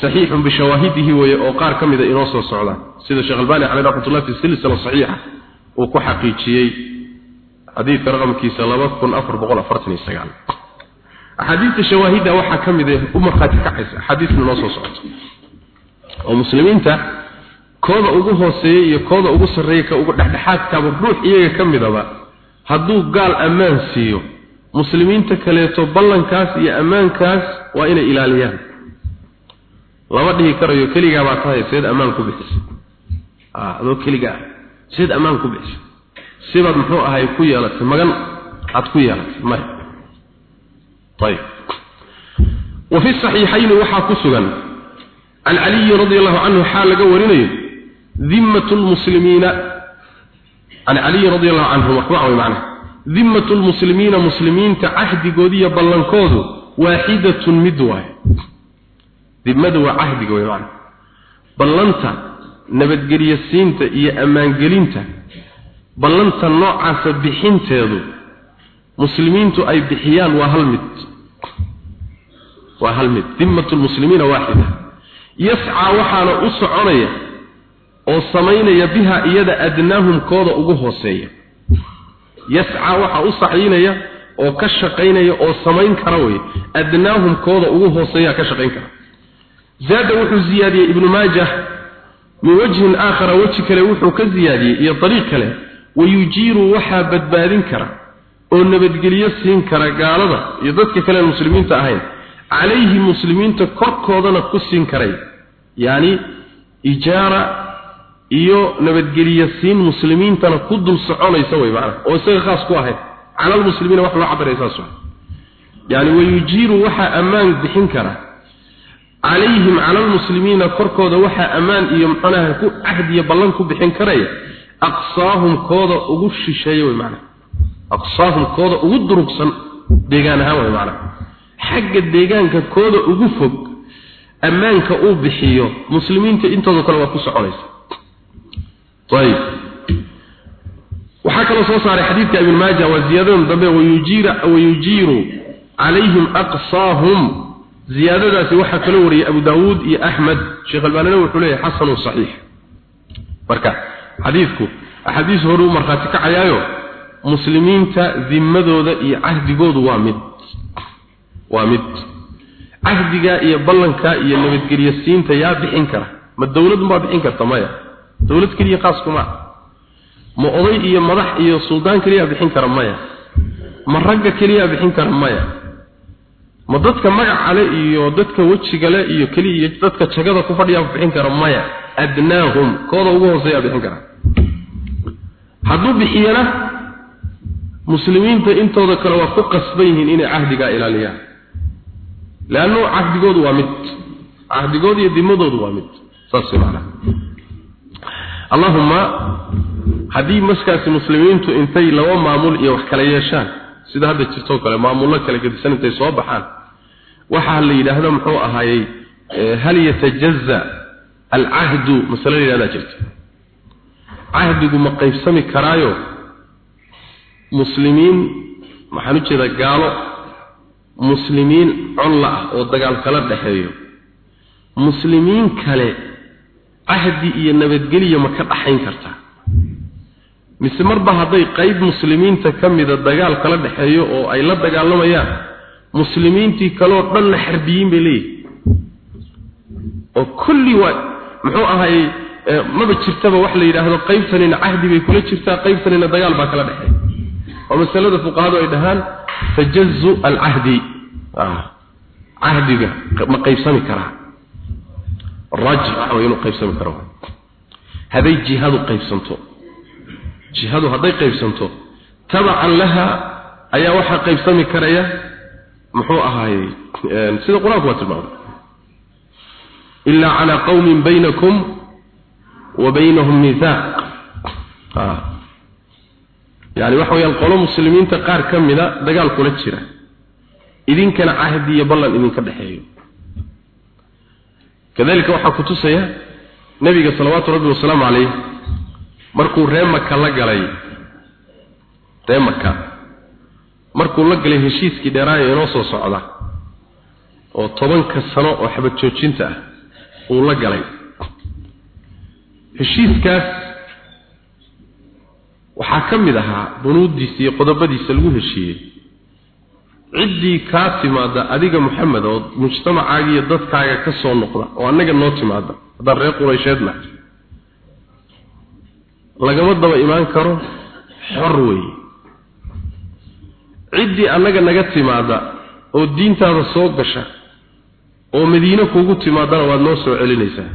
A: صحيح بشواهده وقار كمذا إنوصل الصعودان سيد الشيخ الباني عليه رحمة الله في السلسلة الصحيحة uu ku xaqiijiyey xadiidka raqamkiisa laba kun afar boqol afartan iyo sagaal axaadiista shawaahidda waxaa ka mid ah u markhaati kacaysa axaadiisna noo soo socoto oo muslimiinta kooda ugu hooseeya iyo kooda ugu sarreeya ka ugu dhexdhexaadkaaba ruux iyaga ka midaba hadduu gaal ammaan siiyo muslimiinta kaleeto ballankaas iyo ammaankaas waa inay ilaaliyaan lama dhihi karayo keligaa baa tahay seed ammaan ku bixisa adoo keligaa seed ammaan ku bixisa sibaad muxuu ahay ku yeelatay magan aad ku yeelatay maya ayib wa fi saxiixayni waxaa ku sugan can caliyi radi allahu canhu xaa laga warinayo dimmatu lmuslimiina can caliyi radi allahu canhu marfuuca way macnaha dimmatu lmuslimiina muslimiinta cahdigoodiiyo ballankoodu waaxidatun mid waaye dimadu waa cahdiga way macnaha ballanta nabadgelyo siinta iyo ammaangelinta ballanta noocaasa bixinteedu muslimiintu ay bixiyaan waa hal mid. Waa hal mid. Dimmatu lmuslimiina waaxida. Yascaa waxaana u soconaya oo samaynaya biha iyada adnaahum kooda ugu hooseeya. Yascaa waxaa u saxyinaya oo ka shaqaynaya oo samayn kara wey adnaahum kooda ugu hooseeya ka shaqayn kara zaada wuxuu ziyaadiyey ibnu maajah min wajhin aakhara weji kale wuxuu ka ziyaadiyey iyo dariiq kale wayujiiru waxaa badbaadin kara oo nabadgelyo siin kara gaalada iyo dadka kale muslimiinta ahayn. Calayhi muslimiinta korkoodana ku siin karay. Yacni ijaara iyo nabadgelyo siin muslimiintana ku dul soconaysa way macnaha oo isaga khaas ku ahayd. Cala almuslimiina wax loo cabiray saas yani wayujiiru waxaa ammaan bixin kara calayhim cala almuslimiina korkooda waxaa ammaan iyo muxunaha ku cahd iyo ballan ku bixin karaya aqsaahum kooda ugu shisheeya way macnaha. Aqsaahum kooda ugu durugsan deegaan ahaan way macnaha. Xagga deegaanka kooda ugu fog ammaanka uu bixiyo muslimiinta intooda kale waa ku soconaysa. Ayib. Waxaa kaloo soo saaray xadiidka ibn maaja waa ziyaadadan dambe wayujiiru calayhim aqsaahum ziyaadadaasi waxaa kaloo wariyay abu daawuud iyo axmed sheekh albaanina wuxuu leeyahay xasanun saxiix. Marka xadiidku axaadiis hore u markhaati kacayaayo muslimiinta dimadooda iyo cahdigoodu waa mid. Waa mid. Cahdiga iyo ballanka iyo nabadgelyo siinta yaa bixin kara. Ma dawladun baa bixin karta maya? Dawlad keliya khaas kuma ma oday iyo madax iyo suldaan keliya bixin kara maya? Ma ragga keliya bixin kara maya ma dadka magacale iyo dadka wejigale iyo keliya dadka jagada ku fadhiya bixin kara maya. Adnaahum kooda ugu hooseeya bixin kara. Hadduu bixiyana muslimiinta intooda kale waa ku qasban yihiin inay cahdigaa ilaaliyaan. Leannu cahdigoodu waa mid cahdigoodu iyo dimadoodu waa mid. Saas macnaha. Allahumma haddii maskaasi muslimiintu intay laba maamul iyo wax kala yeeshaan sida hadda jirtoo kale maamullo kala gedisan intay soo baxaan. Waxaa la yidhaahdo muxuu ahaayey hal yatajaza alcahdu masale la yidhahdaa jirta cahdigu ma qaybsami karaayo muslimiin maxaan u jeedaa gaalo muslimiin colla ah oo dagaal kala dhexeeyo. Muslimiin kale cahdi iyo nabadgelya ma ka dhaxayn kartaa mise marba hadday qayb muslimiinta ka mida dagaal kala dhexeeyo oo ay la dagaalamayaan muslimiintii kaleoo dhanna xarbiyiin bay leeyihiin oo kulli waa muxuu ahay maba jirtaba wax la yidhaahdo qaybtanina cahdi bay kula jirtaa qaybtanina dagaal baa kala dhexeeya. oo masalada fuqahadu ay dhahaan tajazu alcahdi. Cahdiga ma qaybsami karaa. Raajix inuu qaybsami karo. Hadday jihadu qaybsanto jihadu hadday qaybsanto tabacan laha ayaa waxaa qaybsami karaya muxuu ahaayey sida qur'aanku waa tilmaamay. Ilaa calaa qawmin baynakum wa baynahum miihaaq yani waxa weyaan qolo muslimiinta qaar ka mida dagaal kula jira. Idinkana cahdi iyo ballan idinka dhexeeyo. Kadalika waxaa ku tusaya nebiga salawaatu rabbi wasalaamu calayh markuu ree maka la galay ree maka markuu la galay heshiiskii dheeraayo inoo soo socda oo tobanka sano oo xabad joojinta ah uu la galay. Heshiiskaas waxaa ka mid ahaa bunuudiisa iyo qodobadiisa lagu heshiiyey. Ciddii kaa timaada adiga maxamed oo mujtamacaaga iyo dadkaaga ka soo noqda oo annaga noo timaada haddaan reer quraysheed nahay lagama daba imaan karo xor weeye. Ciddii annaga naga timaada oo diintaada soo gasha oo madiine kuugu timaadana waad noo soo celinaysaa.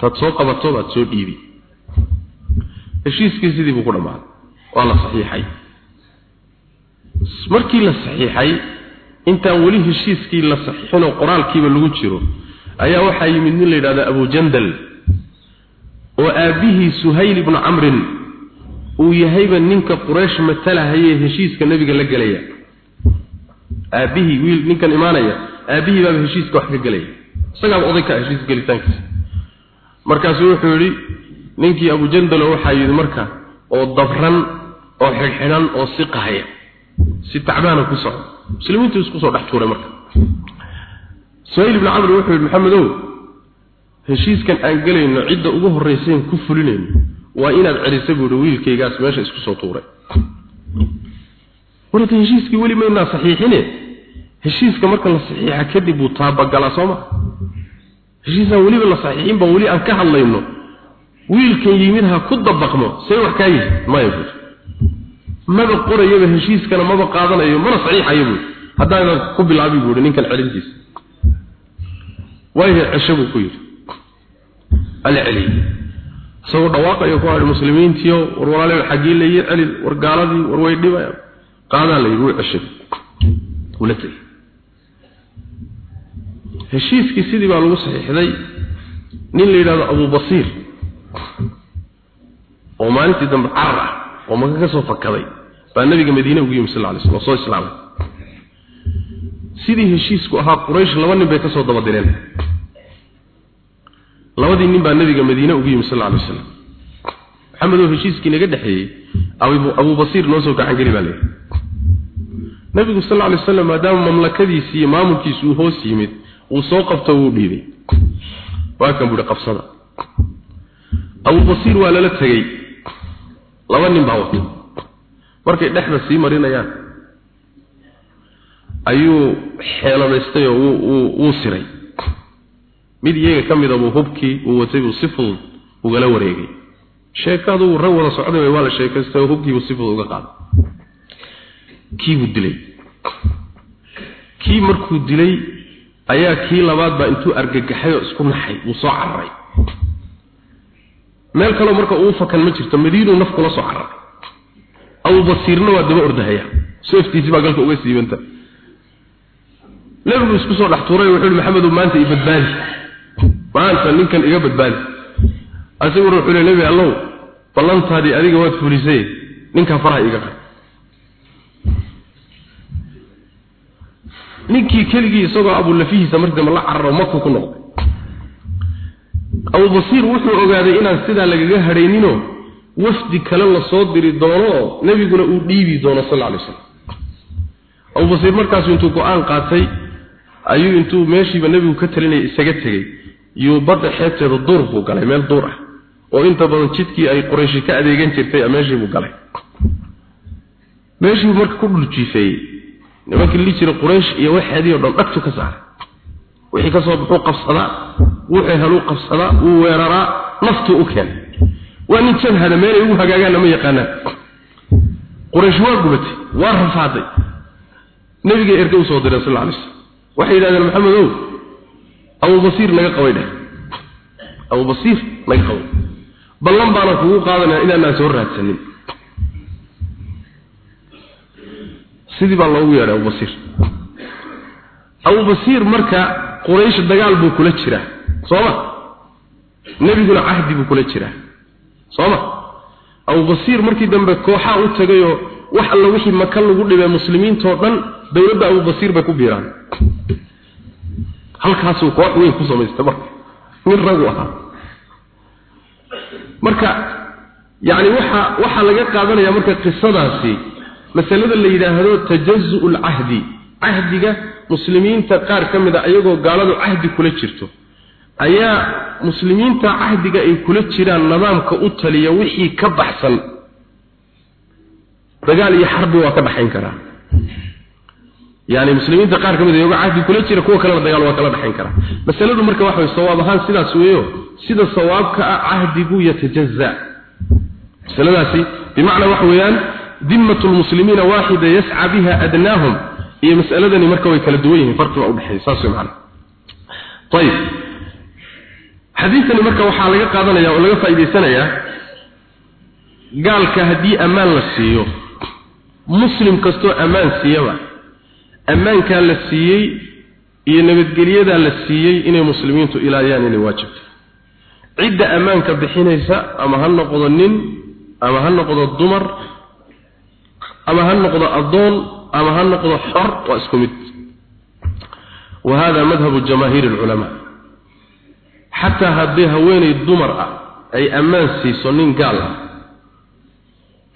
A: Taad soo qabato baad soo dhiibi. Heshiiskii sidii buu ku dhammaaday waa la saxiixay. Markii la saxiixay intaan weli heshiiskii la saxiixin oo qoraalkiiba lagu jiro ayaa waxaa yimid nin la yidhahda abujandal oo aabbihii suhayl ibnu camrin uu yahayba ninka quraysh matalahayee heshiiska nebiga la gelaya. Aabbihii wiil ninkan imaanaya aabbihii baaba heshiiska wax ka gelaya. Isagaaba oday ka heshiis gelitaankiisa. Markaasuu wuxuu yidhi ninkii abujandalo waxaa yidhi marka oo dabran oo xidhxidhan oo si qahaya si tacbaana ku socda. Muslimiintu isku soo dhex tuuray marka. Suhayl ibnu camr wuxuu yidhi maxamedow heshiiskan aan gelayno cidda ugu horraysayn ku fulinayno waa inaad celisa buu yidhi wiilkaygaas meesha isku soo tuuray. Warta heshiiskii weli maynaa saxiixine? Heshiiska marka la saxiixa kadib buu taabagalaa soo ma? Heshiisaan weliba la saxiixin baa weli aan ka hadlayno wiilkan yimid ha ku dabaqmo see wax kaa yihi maya buuri maba qorayaba heshiiskana maba qaadanayo mana saxiixayo buuri haddaanan ku bilaabi buuri ninkan celintiisa. Waayahay cesho buu ku yidhi ala celiy isagoo dhawaaqayo ku hadhi muslimiintiyo war walaalayo xaggii la ii celin war gaaladii war way dhibaya qaadaa la yidhi wuu ceshay wula tegey. Heshiiskii sidii baa lagu saxiixday nin la yidhahdo abubasiir oo maalintii dambe carar ah oo maka ka soo fakaday baa nabiga madiine ugu yimi sal slam oo soo islaamay. Sidii heshiisku ahaa quraysh laba nin bay ka soo dabadireen labadii nin baa nabiga madiine ugu yimi sal lla alay wasalam maxamedoo heshiiskii naga dhexeeyey abubasiir noo soo gacan geli baa layidhi nabigu sal lla alay wasalam maadaama mamlakadiisii uu hoos yimid uu soo qabto wuu dhiibay. Waa kan buuhi qabsada. Abubasiir waa lala tegey laba nin baa wata. Markay dhexda sii marinayaan ayuu xeeladaystay oo wuu wuu siray mid iyaga ka mida buu hubkii uu watay buu si fudud ugala wareegay. Sheekadu rag wada socday waa la sheekaystay oo hubkiibuu si fudud uga qaaday. Kiibuu dilay? Kii markuu dilay ayaa kii labaad baa intuu argagaxay oo isku naxay wuu soo cararay meel kaleo marka uu fakan ma jirto madiinuu naf kula soo cararay abubasiirna waa daba ordahaya. Seeftiisii baa galka uga siibanta. Nebigu isku soo dhex tuuray wuxuu yihi maxamedow maanta i badbaadi maanta ninkan iga badbaadi. Asiguna wuxuu le nebi allow ballantaadii adiga waad fulisay ninkaa faraha iga qay ninkii keligii isagoo abulafihiisa markii dambe la cararo maku ku noqday. Abubasiir wuxuu ogaaday inaan sidaa lagaga hadhayninoo wafdi kale la soo diri doono oo nebiguna uu dhiibi doono sal alay slam abubasiir markaasu intuu go'aan qaatay ayuu intuu meeshiiba nebigu ka talinaya isaga tegey yuu badda xeebteeda duur buu galay meel duur ah. Oo inta badan jidkii ay qorayshi ka adeegan jirtay meeshiibuu galay. Meeshiibuu marka ku dhuljiifeeyey nimankii li jira quraysh iyo waxeedii o dhan dhagtu ka saaray wixii ka soo baxuu qabsadaa wuxuu heluu qabsadaa wuu weeraraa naftuu u keenay. Waa nin jabhada meelay ugu hagaagaanna ma yaqaanaan. Quraysh waa gubatay waa rafaaday. Nebigay erge u soo diray sal alay slam waxay yidhahdeen maxamedow abubasiir naga qabay dheh abubasiir naga qabay ballan baana kugu qaadanaya inaanaan soo raadsanin. Sidii baa loogu yeedhay abubasiir abubasiir marka quraysh dagaal buu kula jiraa. Sooma? Nebiguna cahdi buu kula jiraa. Sooma? Abubasiir markii dambe kooxaa u tagayoo wax alla wixii maka lagu dhibay muslimiintoo dhan dowladda abubasiir bay ku biiraan halkaasuu koox weyn ku samaystay marka. Nin ragu ahaa. Marka yacni waxa waxaa laga qaadanaya marka qisadaasi masalada la yidhaahdo tajazu lcahdi cahdiga muslimiinta qaar ka mid a iyagoo gaaladu cahdi kula jirto. Ayaa muslimiinta cahdiga ay kula jiraan nidaamka u taliya wixii ka baxsan. Dagaal iyo xarbi waa ka dhaxayn karaa yani muslimiinta qaar ka mid iyago cahdi kula jira kuwa kalena dagaal waa kala dhaxayn karaa. Masaladu marka waxa sawaab ahaan sidaas weeyo sida sawaabka ah cahdigu yatajaza. Masaladaasi bimacnaa waxa weeyaan dimmatu lmuslimiina waaxida yasca biha adnaahum iyo masaladani marka way kala duwan yihiin farqi baa udhexeeya saas wey macana ayib xadiidkani marka waxaa laga qaadanaya oo laga faa'idaysanayaa gaalka haddii ammaan la siiyo muslim kastoo ammaan siiyaba ammaankaa la siiyey iyo nabadgelyadaa la siiyey inay muslimiintu ilaaliyaan inay waajibta. Cidda ammaanka bixinaysa ama ha noqdo nin ama ha noqdo dumar ama ha noqdo addoon ama ha noqdo xor waa isku mid. Wa hada madhabu jamaahiir alculamaa xataa haddii haweenay dumar ah ay ammaan siiso nin gaal ah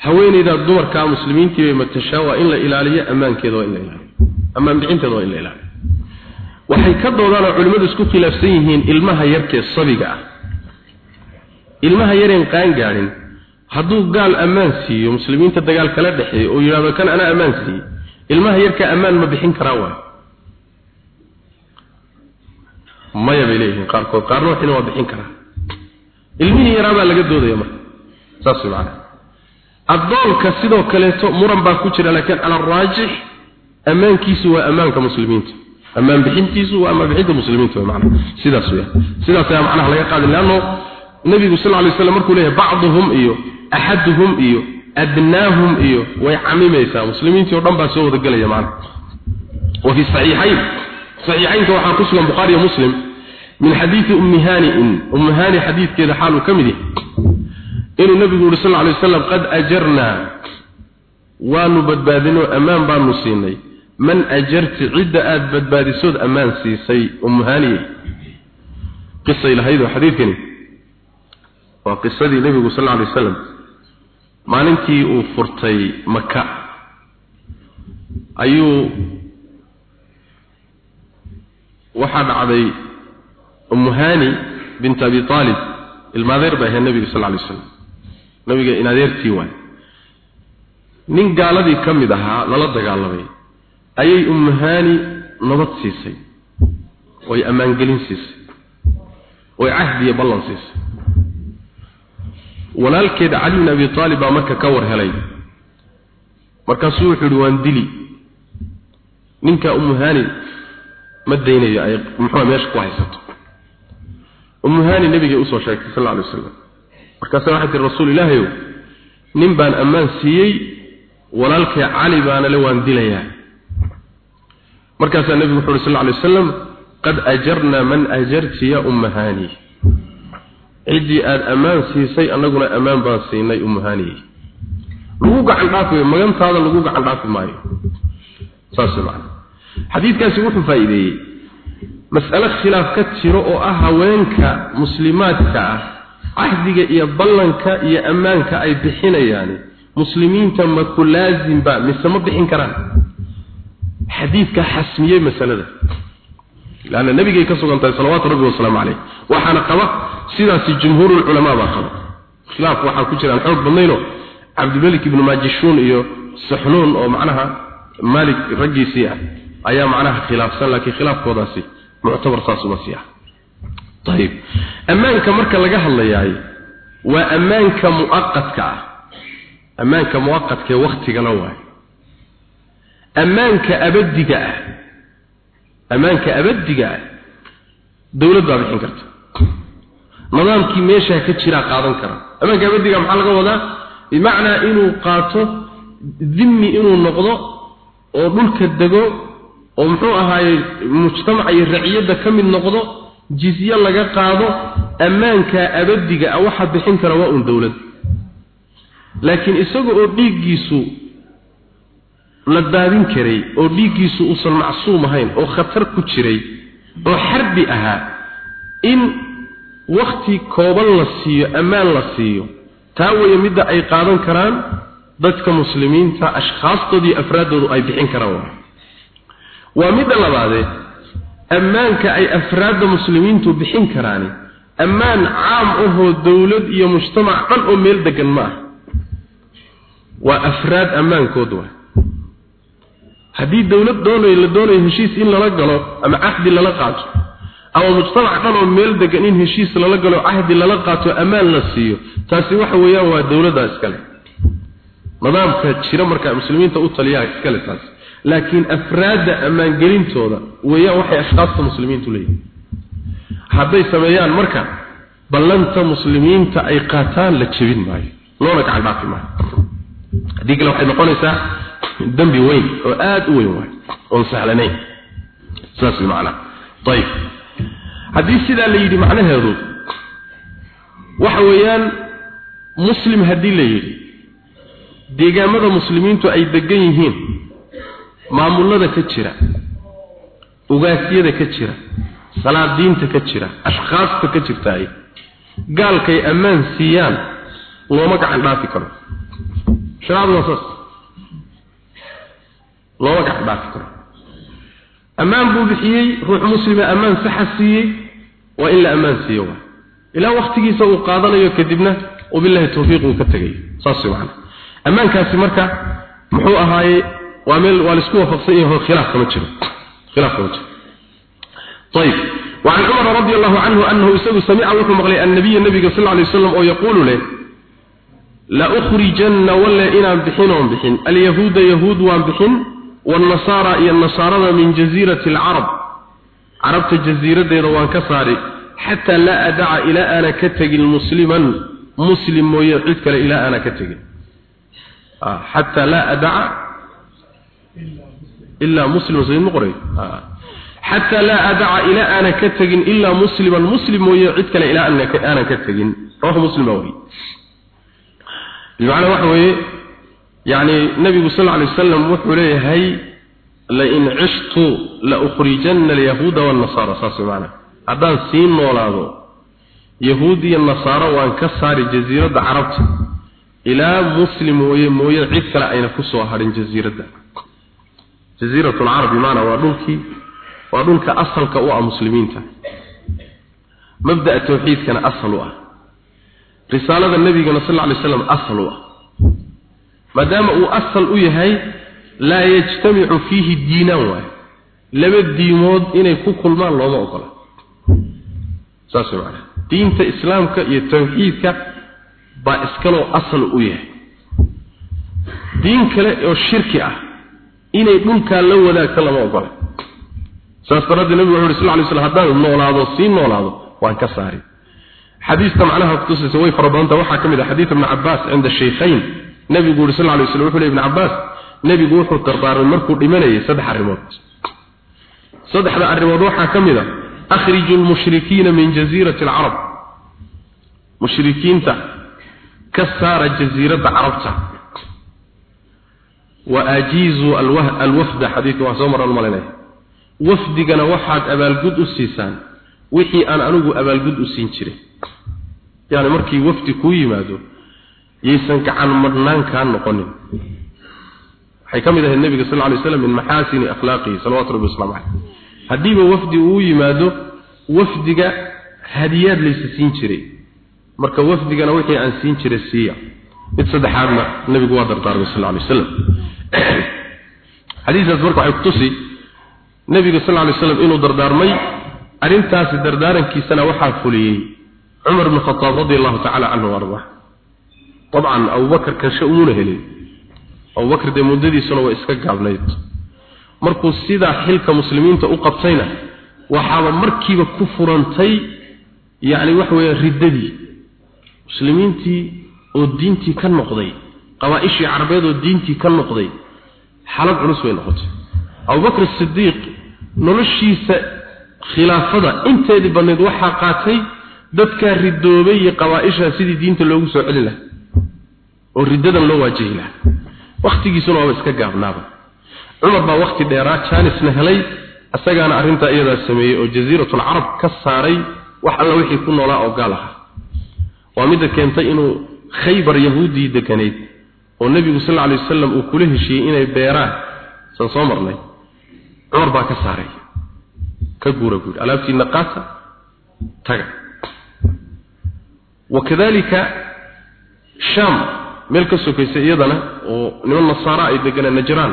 A: haweenaydaa dumarkaa muslimiintii bay matashaa waa in la ilaaliyo ammaankeeda waa in la ilaaliyo ammaan bixinteeda waa in la ilaaliyo. Waxay ka doodaanoo culimmadu isku khilaafsan yihiin ilmaha yarkee sabiga ah. Ilmaha yareen qaan gaadhin hadduu gaal ammaan siiyo muslimiinta dagaal kala dhexeeyo oo yidhahdo kan anaa ammaan siiyey ilmaha yarkaa ammaan ma bixin karaa waay. Maya bay leeyihiin qaarkood qaarna waxina waa bixin karaa ilmihii yaraa baa laga doodaya marka saas way macana addoonka sidoo kaleeto muran baa ku jira laakiin cala araajix ammaankiisu waa ammaanka muslimiinta. Ammaan bixintiisu waa ammaan bixinta muslimiinta way macana sidaas weya sidaas ayaa macnaha laga qaadi leanno nabigu sal lay slam markuu leeyahay bacduhum iyo axaduhum iyo adnaahum iyo way camimaysaa. Muslimiintii o dhan baa soo wada gelaya macana wa fi saxiixayn. Saxiixaynka waxaa ku sugan bukhaari iyo muslim. Min xadiidi ummi haani'in ummi haani xadiidkeeda xaaluu ka mid yahay. Inuu nabigu yuri sal lay wasalam qad ajarnaa. Waanu badbaadinoo ammaan baanu siinay man ajarti cidda aada badbaadisood ammaan siisay ummu haaniye qisay lahaydoo xadiidkani. Waa qisadii nebigu sal lay wasalam maalintii uu furtay maka ayuu waxaa dhacday ummu haani bint abi aalib ilmaadeer bay ahayd nebiga sal lay wasalam nabiga in adeertii waay. Nin gaaladii ka mid ahaa lala dagaalamay ayay ummuhaani nabad siisay oy ammaangelin siisay oy cahdiya ballan siisay. Walaalkeeda cali bin abi aalib baa marka ka war helay. Markaasuu wuxuu yihi waan dili. Ninkaa ummuhaani ma daynayo ay muxua meesha ku haysato. Ummuhaani nabigay u soo sheegtay sal alay waslam markaasa waxay tihi rasuul ilaahayow nin baan ammaan siiyey walaalkay cali baana le waan dilayaa markaasaa nebigu wuxu uhi sal lay wasalam qad ajarna man ajarti ya ummahaani ciddii aada ammaan siisay annaguna ammaan baan siinay ummahaaniye lagu gacan dhaafi magantaada lagu gacan dhaafi maayo. Saas macana xadiidkaasi wuxuu faa'iideeyey. Mas'ale khilaaf ka jiro oo ah haweenka muslimaadka ah cahdiga iyo ballanka iyo ammaanka ay bixinayaan muslimiinta ma ku laazimba mise ma bixin karaan xadiidka xasmiyey masalada. Laana nabigay ka sugan tahay salawaatu rabbi wasalaamu calayh. Waxaana qaba sidaasi jumhuurulculamaa baa qaba. Khilaaf waxaa ku jiraan xoog badnayno cabdilmalik ibnu maajishuun iyo saxnuun oo macnaha maalik raggiisii ah. Ayaa macnaha khilaafsan laakiin khilaafkoodaasi muctabar saas uma sii ah. Ayib ammaanka marka laga hadlayaay waa ammaanka mu'aqadka ah. Ammaanka mu'aqadka ee waktigana waay ammaanka abadiga ah. Ammaanka abadiga ah. Dawlad baa bixin karta nidaamkii meeshaa ka jiraa qaadan kara. Ammaanka abadiga maxaa laga wadaa? Bimacnaa inuu qaato dimmi inuu noqdo oo dhulka dego oo muxuu ahaayey mujtamaca iyo raciyadda ka mid noqdo jizye laga qaado ammaanka abadiga ah waxa bixin kara waa un dawlad. Laakiin isaga oo dhiiggiisu la daadin karay oo dhiiggiisu uusan macsuum ahayn oo khatar ku jiray oo xarbi ahaa in wakhti kooban la siiyo ammaan la siiyo taa weeye midda ay qaadan karaan dadka muslimiinta ashkhaastoodii afraaddoodu ay bixin karaan. Waa waa midda labaadee ammaanka ay afraadda muslimiintu bixin karaani ammaan caam ahoo dawlad iyo mujtamac dhan oo meel degan ma ah. Waa afraad ammaankood waa haddii dowlad doonayo la doonayo heshiis in lala galo ama cahdi lala qaato ama mujtamac dhan oo meel degan in heshiis lala galo cahdi lala qaato ammaan la siiyo taasi waxa weeyaan waa dowladda iskale nidaamka jira marka muslimiinta u taliyaa iskale taas laakiin afraadda ammaangelintooda weeyaan waxay ashqaasta muslimiintu leeyihiin. Hadday sameeyaan marka ballanta muslimiinta ay qaataan la jebin maayo loona gacan dhaafi maayo. Haddii waxay noqonaysaa dembi weyn oo aada u weyn waay oon sahlanayn. Saas macnaa. Ayib haddii sidaa la yidhi macnaheedu waxa weeyaan muslim haddii la yidhi deegaamada muslimiintu ay degan yihiin maamulada ka jira ugaasyada ka jira salaadiinta ka jira ashkhaasta ka jirtaay gaalkay ammaan siiyaan looma gacan dhaafi karo saas looma gacan dhaafi karo ammaan buu bixiyey ruux muslima ammaan saxa siiyey waa in la ammaan siiyo waa ilaa waktigiisa uu qaadanayo kadibna wabillahi tawfiiq uu ka tegay saas macna ammaankaasi marka muxuu ahaaye waa meel waa laisku waafaqsan yahay khilaaf kama jiro khilaaf kama jiro طيب وعن عمر رضي الله عنه أنه يسوي سمع وحم مغلي النبي النبي صلى الله عليه وسلم ويقول له لأخرجن ولا إنا بحين وانبحين اليهود يهود وانبحين والنصارى إيا النصارى من جزيرة العرب عربت الجزيرة دي روان كساري حتى لا أدع إلى أنا كتج المسلما مسلم ويعدك إلى أنا كتج آه حتى لا أدع إلا مسلم زي المقري آه حتى لا أدع إلى أنا كتج إلا مسلما مسلم ويعدك إلى أنا كتج رواه مسلم وهي بمعنى وحوي يعني النبي صلى الله عليه وسلم وحوله هي لئن عشت لأخرجن اليهود والنصارى صاصي معنا هذا سين نولادو يهودي النصارى وان كسار جزيرة عربت إلى مسلم ويموية عيد كلا أين كسوا هارين جزيرة جزيرة العرب معنا وادولك وادولك أصل كأوع مسلمين تا. مبدأ التوحيد كان أصلها رسالة النبي صلى الله عليه وسلم maadaama uu asal u yahay laa yajtamicu fiihi diinaan waay. Laba diimood inay ku kulmaan looma ogola. Saas macana diinta islaamka iyo tawxiidka baa iskaloo asal u yahay. Diin kale oo shirki ah inay dhulkaa la wadaagta lama ogola. Saas daraaddeed nabigu wuxu uhi sal ly slm haddaan noolaado sii noolaado waan ka saari xadiista macnaha kutusaysa way fara badanta waxaa ka mid ah xadiid ibni cabaas cinda shaykhayn nabigu uri sal alayhi wasallam wuxuu leeyahay ibn cabaas nebigu wuxuu dardaarmay markuu dhimanayay saddex arrimood. Saddexda arrimood waxaa ka mid ah, a akhriju lmushrikiina min jaziirati alcarab mushrikiinta ka saara jazirada carabta wa ajizu al-wafd hadith wa samar al-malanay wafdigana waxaad abaalgud u siisaan wixii aan anigu abaalgud u siin jiray yani markii wafdi kuu yimaado yaysan gacan marnaan kaa noqonin. Waxay ka mid ahayd nebiga sal lla slam min maxaasini akhlaaqihi salawatu rabbi waslamu caleyh haddiiba wafdi uu yimaado wafdiga hadiyaad laysa siin jiray. Marka wafdigana wixii aan siin jiray siiya. Mid saddexaadna nebigu waa dardaarmay sal lay wasalam xadiiskaas marka waxay kutusi nebiga sal lay slam inuu dardaarmay arrintaasi dardaarankiisana waxaa fuliyey cumar bn khataab radi allahu tacala canhu ardah dabcan abubakr kanshe umuna helin abubakr dee muddadiisuna waa iska gaabnayd. Markuu sidaa xilka muslimiinta u qabtayna waxaaba markiiba ku furantay yacni waxa weeye riddadii. Muslimiintii oo diintii ka noqday qabaa'ishii carabeed oo diintii ka noqday xalad culus bay noqotay. Abubakr sidiiq noloshiisa khilaafada inteedii badnayd waxaa qaatay dadkaa ridoobay iyo qabaaishaa sidii diinta loogu soo celin lahaa oo ridadan loo waajahina waktigiisuna waaba iska gaabnaaba. Cumar baa wakti dheeraa jaanisna helay asagaana arrintaa iyadaa sameeyey oo jasiiratul carab ka saaray wax alla wixii ku noolaa oo gaal ahaa. Waa midda keentay inuu khaybar yahuudii deganayd oo nebigu sal alay wasalam uu kula heshiiyey inay beeraan. San soo marnay. Cumar baa ka saaray. Ka guura guur. Alaabtiina qaata taga. Wakadalika shaam meel ka sokaysa iyadana oo niman nasaara ay deganaan najraan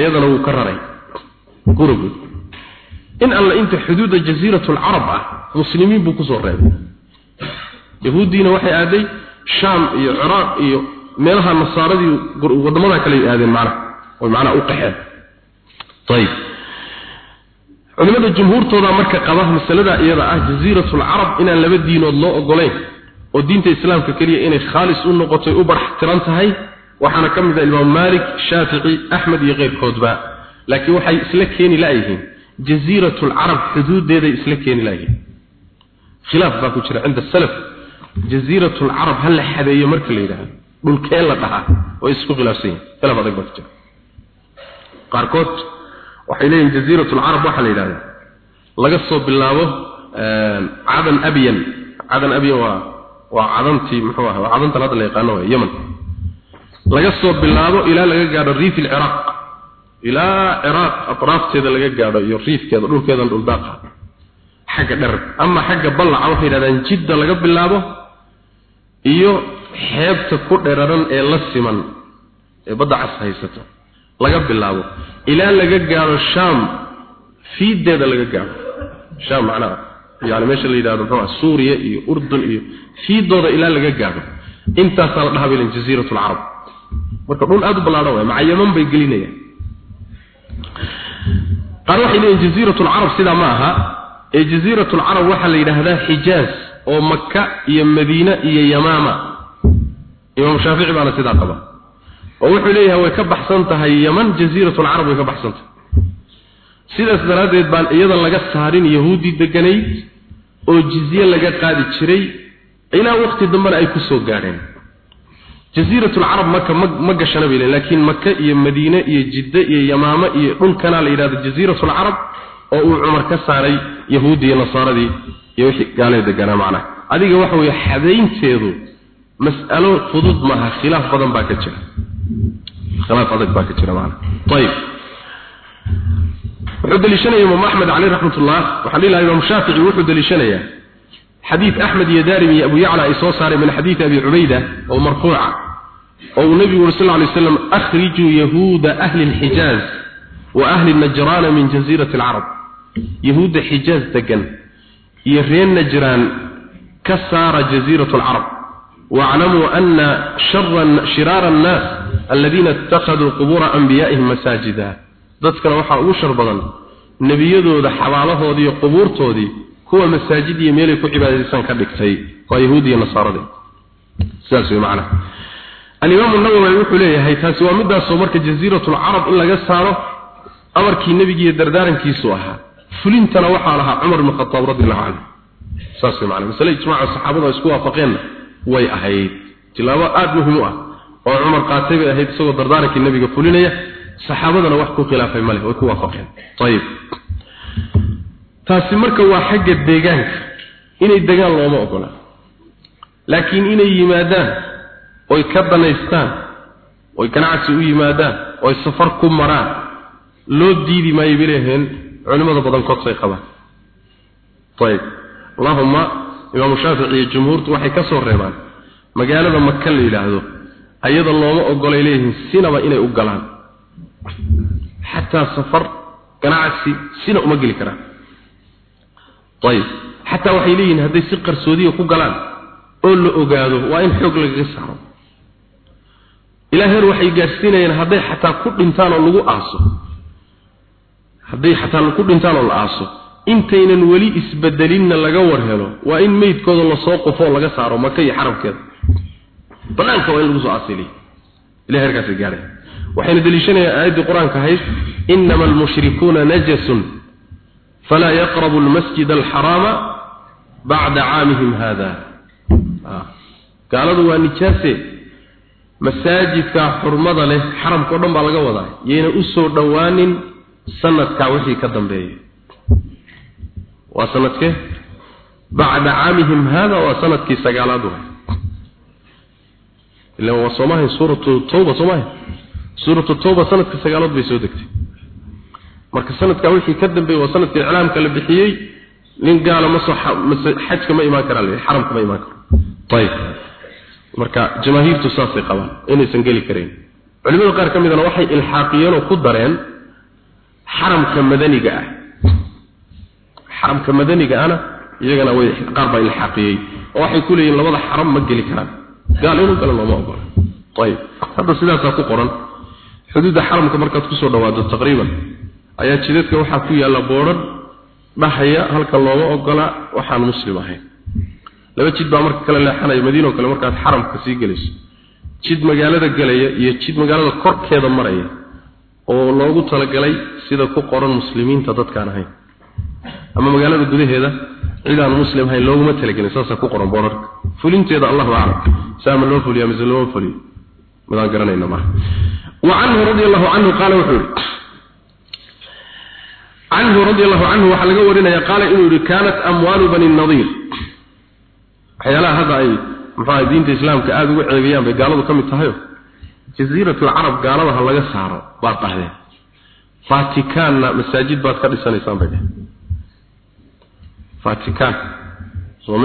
A: iyadana wuu ka raray. Gurugud in alla inta xuduudda jasiiratul carab ah muslimiin buu ku soo reebay. Yahuuddiina waxay aaday shaam iyo ciraaq iyo meelaha nasaaradii waddamada kale aadeen macnaha oo macnaha u qaxeen. Ayib culimada jumhuurtooda marka qaba masalada iyada ah jasiiratul carab inaan laba diinood loo ogolayn oo diinta islaamka kaliya inay khaalis u noqotay u barxtiran tahay waxaana ka mid ah imaam maalik shaafici axmed iyo keyrkoodba. Laakiin waxay isla keeni laayihiin jasiiratul carab xuduudeeday isla keeni laayihiin khilaaf baa ku jira cinda salaf. Jasiiratul carab hal la xadeeyo marka la yidhaahdo. Dhulkee la dhahaa way isku khilaafsan yihiin khilaaf adag baa ku jira. Qaarkood waxay leeyihiin jasiiratul carab waxaa la yidhahdaa laga soo bilaabo cadan abyan cadan abyan waa waa cadantii muxuu ahaa? Waa cadantan hadda la yaqaano waa yemen. Laga soo bilaabo ilaa laga gaadho riif ilciraaq ilaa ciraaq atraafteeda laga gaadho iyo riifkeeda dhulkeedan dhuldaaqa xagga dherer ama xagga ballaca waxay yidhahdaan jidda laga bilaabo iyo xeebta ku dheraran ee la siman ee badda cas haysato laga bilaabo. Ilaa laga gaadho shaam fiideeda laga gaadho. Shaam macnaha yani meesha la yidhahdo muxuu ah suuriya iyo urdun iyo fiidooda ilaa laga gaadho. Intaasaa la dhahaa baylen jasiiratu alcarab marka dhul aada u ballaadhan waay maca yaman bay gelinayaan. Qaar waxay leeyihiin jasiiratu alcarab sidaa ma aha. Ee jasiiratu alcarab waxaa la yidhaahdaa xijaaz oo maka iyo madiine iyo yamaama. Imaam shaafici baana sidaa qaba. Oo wuxuu leeyahay way ka baxsan tahay yaman jasiiratu alcarab way ka baxsan tahay sidaas daraaddeed baan iyada laga saarin yahuudi deganayd oo jizye laga qaadi jiray ilaa waqti dambena ay ku soo gaadheen jasiiratu alcarab marka ma ma gashana bay laakiin maka iyo madiine iyo jidde iyo yamaamo iyo dhulkanaa la yidhahdo jasiiratu alcarab oo uu cumar ka saaray yahuudi iyo nasaaradii iyo wixii gaalee deganaa macnaha. Adiga waxa weeye xadaynteedu mas'alo fudud maaha khilaaf badan baa ka jira. Khilaaf adag baa ka jira macnaha. Ayib wuxuu daliishanaya imaam axmed caleyh raxmatullah. Waxaan dhihi lahaa imaam shaafici wuxuu axmed iyo daarim iyo abu yacla ay soo saaray min xadiidi abi cubayda oo marfuuca oo uu nebigu uri sal ly slam akhrijuu yahuuda ahli lxijaaz wa ahli najraana min jasiirati alcarab yahuudda xijaaz degan iyo reer najraan ka saara jasiiratu alcarab waaclamuu ana shiraara annaas aladiina ittakhaduu qubuura anbiyaa'ihim masaajida dadkana waxaa ugu shar badan nebiyadooda xabaalahoodii iyo qubuurtoodii kuwa masaajid iyo meelay ku cibaadaysan ka dhigtay waa yahuudi iyo nasaarada sidaas way macnaha. Alimaamu nawowi wuxuu leeyahay taasi waa midaasoo marka jasiiratul carab in laga saaro amarkii nebigiiyo dardaarankiisu ahaa. Fulintana waxaa lahaa cumar ibn khataab radiallahu canhu. Saas way macnaha. Masale ijmaaca saxaabadu ay isku waafaqeenna way ahayd. Tilaabo aada muhiim u ah oo cumar qaatay bay ahayd isagoo dardaarankii nebiga fulinaya saxaabadana wax ku khilaafay male way ku waafaqeen. Ayib taasi marka waa xagga deegaanka. Inay degaan looma ogola. Laakiin inay yimaadaan oy ka danaystaan oy ganacsi u yimaadaan oy safar ku maraan loo diidi maayo bay leeheen culimmada badankood say qabaan. Ayib allahuma imaamu shaafici iyo jumhuurtu waxay ka soo reebaan. Magaalada maka la yidhaahdo ayada looma ogolay leeyihiin sinaba inay u galaan xataa safar ganacsi sina uma geli karaan. Ayib xataa waxay leeyihiin hadday si qarsoodiya ku galaan oo la ogaado waa in xoog lagaga saaro. Ilaa heer waxay gaadhsiinayaan hadday xataa ku dhintaan oo lagu aaso. Hadday xataa ku dhintaan oo la aaso. Intaynan weli isbedelinna laga war helo waa in meydkooda la soo qufoo laga saaro maka iyo xarabkeeda banaanka waa in lagu soo aasiliy ila heerkaas gaadhay waxayna daliishanayaan aayaddii qur'aanka ahayd inama almushrikuuna najasun falaa yaqrabu almasjid alxaraama bacda caamihim hada gaaladu waa nijaase. Masaajidkaa xurmada leh xaramkao dhan baa laga wadaa yayna u soo dhowaanin sanadkaa wixii ka dambeeya. Waa sanadkee? Bacda caamihim hada waa sannadkii sagaalaad wa ila waa soomahay suuratu tawba soomahay suuratu tawba sannadkii sagaalood bay soo degtay. Marka sanadkaa wixii ka dambeeyey waa sannadkii iclaamka la bixiyey nin gaala ma soo xajka ma imaan karaa xaramka ma imaan karo ayib marka jamaahiirtu saasay qabaan inaysan geli karayn culimada qaar ka midana waxay ilxaaqiyeen ku dareen xaramka madaniga ah. Xaramka madaniga ana iyagana way qaar baa ilxaaqiyey. Oo waxay ku leeyihiin labada xaram ma geli karaan. Gaal inuu galo looma ogola. Ayib hadda sidaasaa ku qoran xuduudda xaramka markaad ku soo dhawaado taqriiban ayaa jidadka waxaa ku yaalla boodhan dhahaya halka looma ogola waxaan muslim ahayn. Laba jid baa marka kala leexanaya madiino kale markaad xaramka sii gelayso. Jid magaalada galaya iyo jid magaalada korkeeda maraya oo loogu talagalay sida ku qoran muslimiinta dadkaan ahayn. Ama magaalada gudaheeda cid aan muslim ahayn looguma talagelin saasaa ku qoran boorarka. Fulinteeda allahu aclam saama loo fuliya mise looma fuliyo? Madaan garanayna maaha wa canhu radi allahu canhu qaala wuxuu yihi canhu radi allahu canhu waxaa laga warinaya qaala inuu yihi kaanat amwaalu bani nadiir. Waxyaalaha hadda ay muxuaha diinta islaamka aada ugu ceebiyaan bay gaaladu ka mid tahayo? Jasiiratul carab gaalada ha laga saaro baad dhahdeen. Vaticanna masaajid baad ka dhisanaysaan bay dheheen vatican soo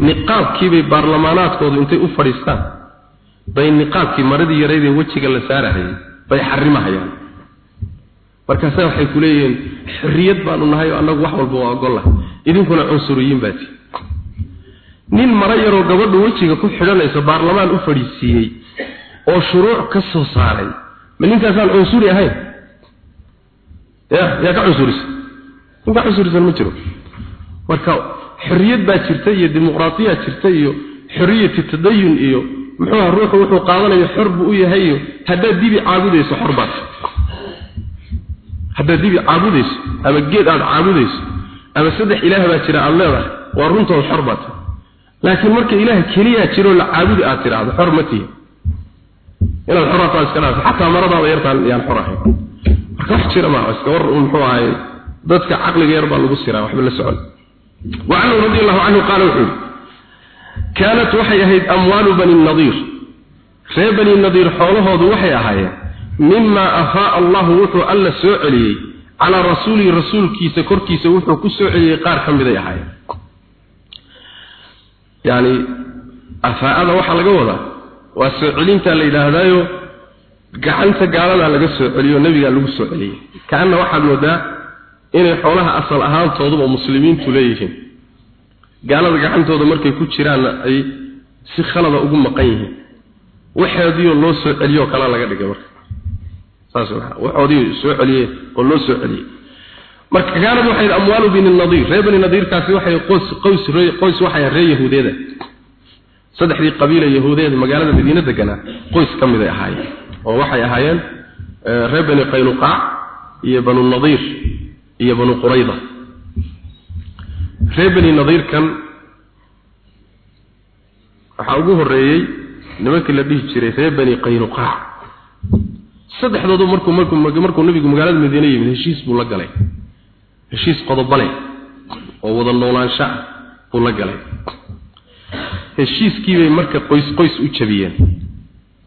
A: niqaabkiibay baarlamaanaadkoodu intay u fadhiistaan. Bay niqaabkii maradii yarayd ee wejiga la saarahayay bay xarimahayaan markaasa waxay ku leeyihiin xorriyad baanu nahay oo annagu wax walba waa ogollahay idinkuna cunsuriyiin baa tii nin maro yaroo gabadhu wejiga ku xidhanaysa baarlamaan u fadhiisiiyey oo shuruuc ka soo saaray ma ninkaasaan cunsuri ahayn? Ya yaa ka cunsurisa nin ka cunsurisan ma jiro. Marka xorriyad baa jirta iyo dimuqraadiyaa jirta iyo xorriyati tadayun iyo muxuuha ruuxu wuxuu qaadanayo xor buu u yahay iyo haddaad dibi caabudayso xor baad haddaad dibi caabudayso ama geed aada caabudayso ama saddex ilaah baa jira aada leedahay waa runtood xor baad laakiin marka ilaah keliyaa jiroo la caabudi aad tidhaahdo xor ma tihi. Inaad xorataa iska dhaafo xataa maradaada yartaan yaan xor ahayn marka wax jira maa iska war muxuu ahay dadka caqliga yar baa lagu siraa waxba la socon وعنه رضي الله عنه قال وحول كانت وحي أهيد أموال بني النضير في بني النضير حوله وحي أهايا مما أفاء الله وحو ألا سعلي على رسول رسول كيس كر كيس وحو كسعلي قار كم بذي أهايا يعني أفاء هذا وحا لقوة وسعلين تالي هذا gacanta gaalada laga soo celiyo nabiga lagu soo celiyay kaana waxa moodaa inay xoolaha asal ahaantooduba muslimiintu leeyihiin. Gaalada gacantooda markay ku jiraan ay si khalada ugu maqan yihiin. Waxoodiyo loo soo celiyo kala laga dhigay marka. Saas waxa waxoodiyo soo celiye oo loo soo celiyay marka gaaladu waxay amwaalu bin nadir reebani nadir kaasi waxay qoys qoys qoys waxay reey yahuudeeda saddexdii qabiila yahuudeeda magaalada madiina deganaa qoys ka mid ay ahaayeen oo waxay ahaayeen reebani qaynuqaa iyo banu nadir iyo banu qurayda reer bani nadiirkan waxaa ugu horeeyey nimankii la dhihi jiray reer bani qaynuqaac saddexdoodu markuu markuu markuu nabigu magaalada madiine yimid heshiis buu la galay. Heshiis qodobo leh oo wada noolaansho ah buu la galay. Heshiiskii bay marka qoys qoys u jabiyeen.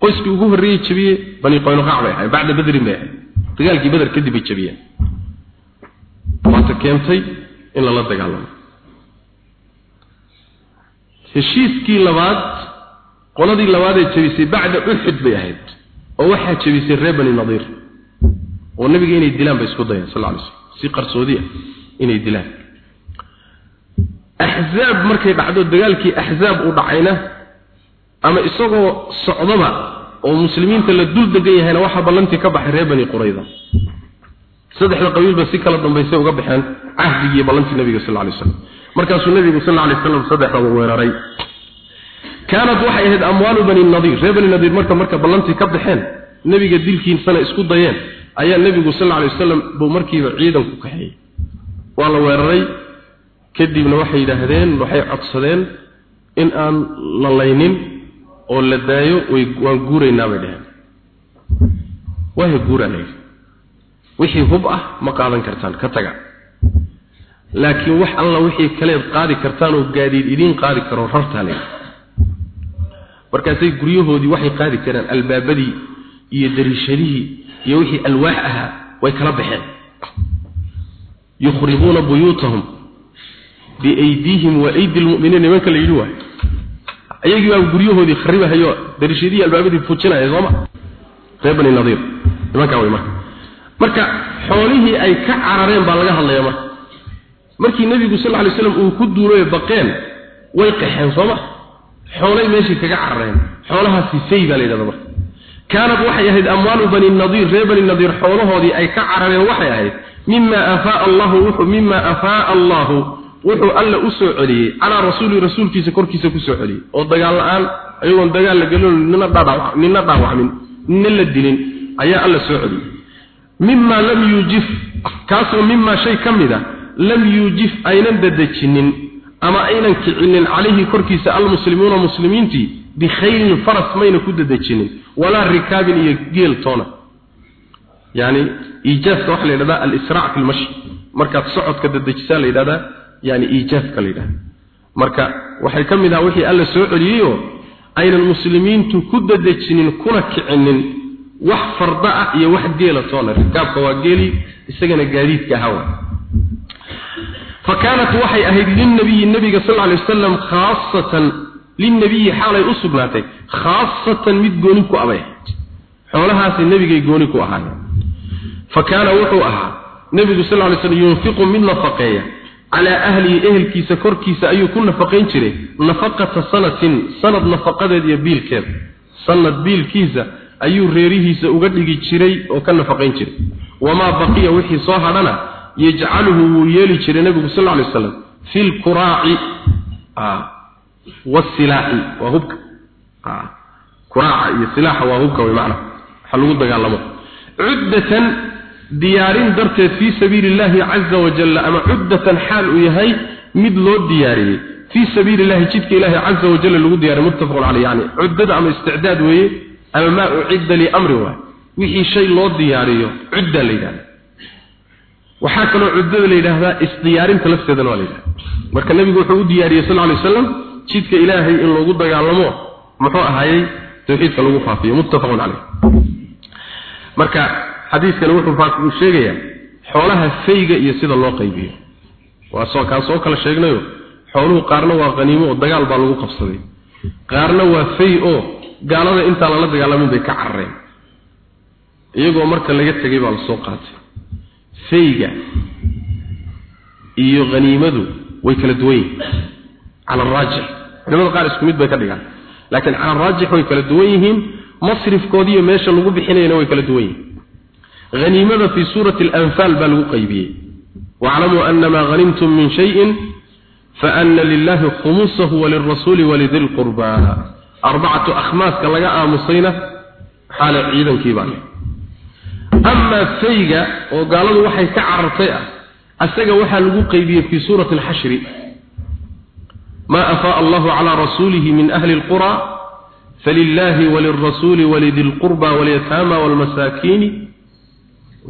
A: Qoyskii ugu horreeyey jabiyey bani qaynuqaac bay ahay bacda badrin bay ahay dagaalkii badar kadib bay jabiyeen keentay in lala dagaalamo heshiiskii labaad qoladii labaad ee jabisay bacda uxud bay ahayd oo waxaa jabisay reer bani nadiir oo nabiga inay dilaan bay isku dayeen sal alay slam si qarsoodi ah inay dilaan. Axzaab markay dhacdo dagaalkii axzaab uu dhacayna ama isagoo socdaba oo muslimiinta la dul degan yahayna waxaa ballantii ka baxay reer bani qurayda saddexda qabiilba si kala dambaysay uga baxeen cahdigii ballantii nabiga sal alay wasallam markaasuu nabigu sal alay wasallam saddexdaba weeraray. Kaanat waxay ahayd amwaalu bani nadiir reer bani nadiir marka marka ballantii ka baxeen nabiga dilkiisana isku dayeen ayaa nabigu sal alay wasallam buu markiiba ciidan ku kaxeeyey waa la weeraray kadibna waxay yidhaahdeen waxay codsadeen in aan la laynin oo la daayo way waan guuraynaa bay dheheen waaya guuraa wixii hub ah ma qaadan kartaan ka taga. Laakiin wax alla wixii kaleed qaadi kartaan oo gaadiid idiin qaadi karo rartaa le markaasay guryahoodii waxay qaadi karaan albaabadii iyo dariishadihii iyo wixii alwaax ahaa way kala baxeen. Yukhribuuna buyuutahum biaydiihim wa aydi lmu'miniin nimanka la yidhi waay ayagii baa guryahoodii kharibahayo darishadii albaabadii fujinaya sooma reer bani nadiir nimankaa way marka marka xoolihii ay ka carareen baa laga hadlaya marka. Markii nebigu sal lay slam uu ku duuloy baqeen way qaxeen sooma xoolay meeshii kaga carareen. Xoolahaasi fay baa la yidhahda marka. Kaanad waxay ahayd amwaalu bani nadiir reer bani nadiir xoolahoodii ay ka carareen waxay ahayd mima afaa allahu wuxuu mima afaa allahu wuxuu alla u soo celiyey calaa rasuuli rasuulkiisa korkiisa ku soo celiyey. Oo dagaal la'aan ayagoon dagaal la gelin nina dhaawacmin nina la dilin ayaa alla soo celiyey mima lam yuujif kaasoo mimaa shay ka mid a lam yuujif aynan dadejinin ama aynan kicinin calayhi korkiisa almuslimuuna muslimiintii bikhaylin faras mayna ku dadejinin walaa rikaabin iyo geel toona. Yani iijaafka waxaa la yidhahdaa alisraac fi lmashi markaad socodka dadejisaa la yidhahdaa yani iijaafka la yidhahda marka waxay ka mid ahaa wixii alla soo celiyeyoo aynan muslimiintu ku dadejinin kuna kicinin wax farda ah iyo wax geela toona rikaabka waa geeli isagana gaadiidka ahaa waa فكانت waxay ahayd linabiy nabiga sallallahu alayhi wasallam khaasatan linabiy xalay u sugnaatay khaasatan mid gooni ku abay xoolahaasi nabigay gooni ku ahaayeen fakana wuxuu ahaa nabigu sallallahu alayhi wasallam yunfiqu min nafaqaya ala ahli ehelkiisa korkiisa ayuu ku nafaqayn jiray nafaqata sanatin sanad nafaqadeed iyo biilkeed sanad biilkiisa ayuu reerihiisa uga dhigi jiray oo ka nafaqayn jiray. Wama baqiya wixii soo hadhana yajcaluhu wuu yeeli jiray nabigu sal alay wasalam fi lkuraaci wasilaaxi waa hubka. Kuraaca iyo silaaxa waa hubka way macna. Waxa lagu dagaalamo. Cuddatan diyaarin darteed fii sabiili illahi caza wajalla ama cuddatan xaal uu yahay mid loo diyaariyey. Fii sabiili illahi jidka ilahi caza wajalla lagu diyaariy muttafaqun caleyh yani cuddada ama isticdaad weeye ama maa ucidda liamri waay. Wixii shay loo diyaariyo cudda la yidhahda waxaa kaloo cuddada la yidhaahdaa isdiyaarinta lafteedana waa la yidhahda marka nebigu wuxuu u diyaariyey sal ly waslam jidka ilaahay in loogu dagaalamo muxuu ahaayey tawxiidka lagu faafiyo muttafaqun caleyh marka xadiiskani wuxuu sheegayaa xoolaha fayga iyo sida loo qaybiyo. Waa soo kaan soo kala sheegnayo xooluhu qaarna waa qaniimo oo dagaal baa lagu qabsaday. Qaarna waa fay oo gaalada intaan lala dagaalamin bay ka carareen iyagoo marka laga tegay baa la soo qaatay. Fayga iyo haniimadu way kala duwan yihiin. Cala araajix culimada qaar isku mid bay ka dhigaan. Laakiin cala araajix way kala duwan yihiin. Masrifkoodiiyo meesha lagu bixinayana way kala duwan yihiin. Haniimada fii suurati alanfaal baa lagu qaybiyey. Waaclamuu anama hanimtum min shayin faana lilahi khumusahu walirasuuli walidi lqurba arbacatu akhmaaska laga aamusayna xaale ciidankii baa leh amaa fayga oo gaaladu waxay ka carartay ah asaga waxaa lagu qaybiyey fii suurati alxashri maa afaa'a allahu calaa rasuulihi min ahli alqura falilahi walirasuuli walidi lqurba walyataama walmasaakiini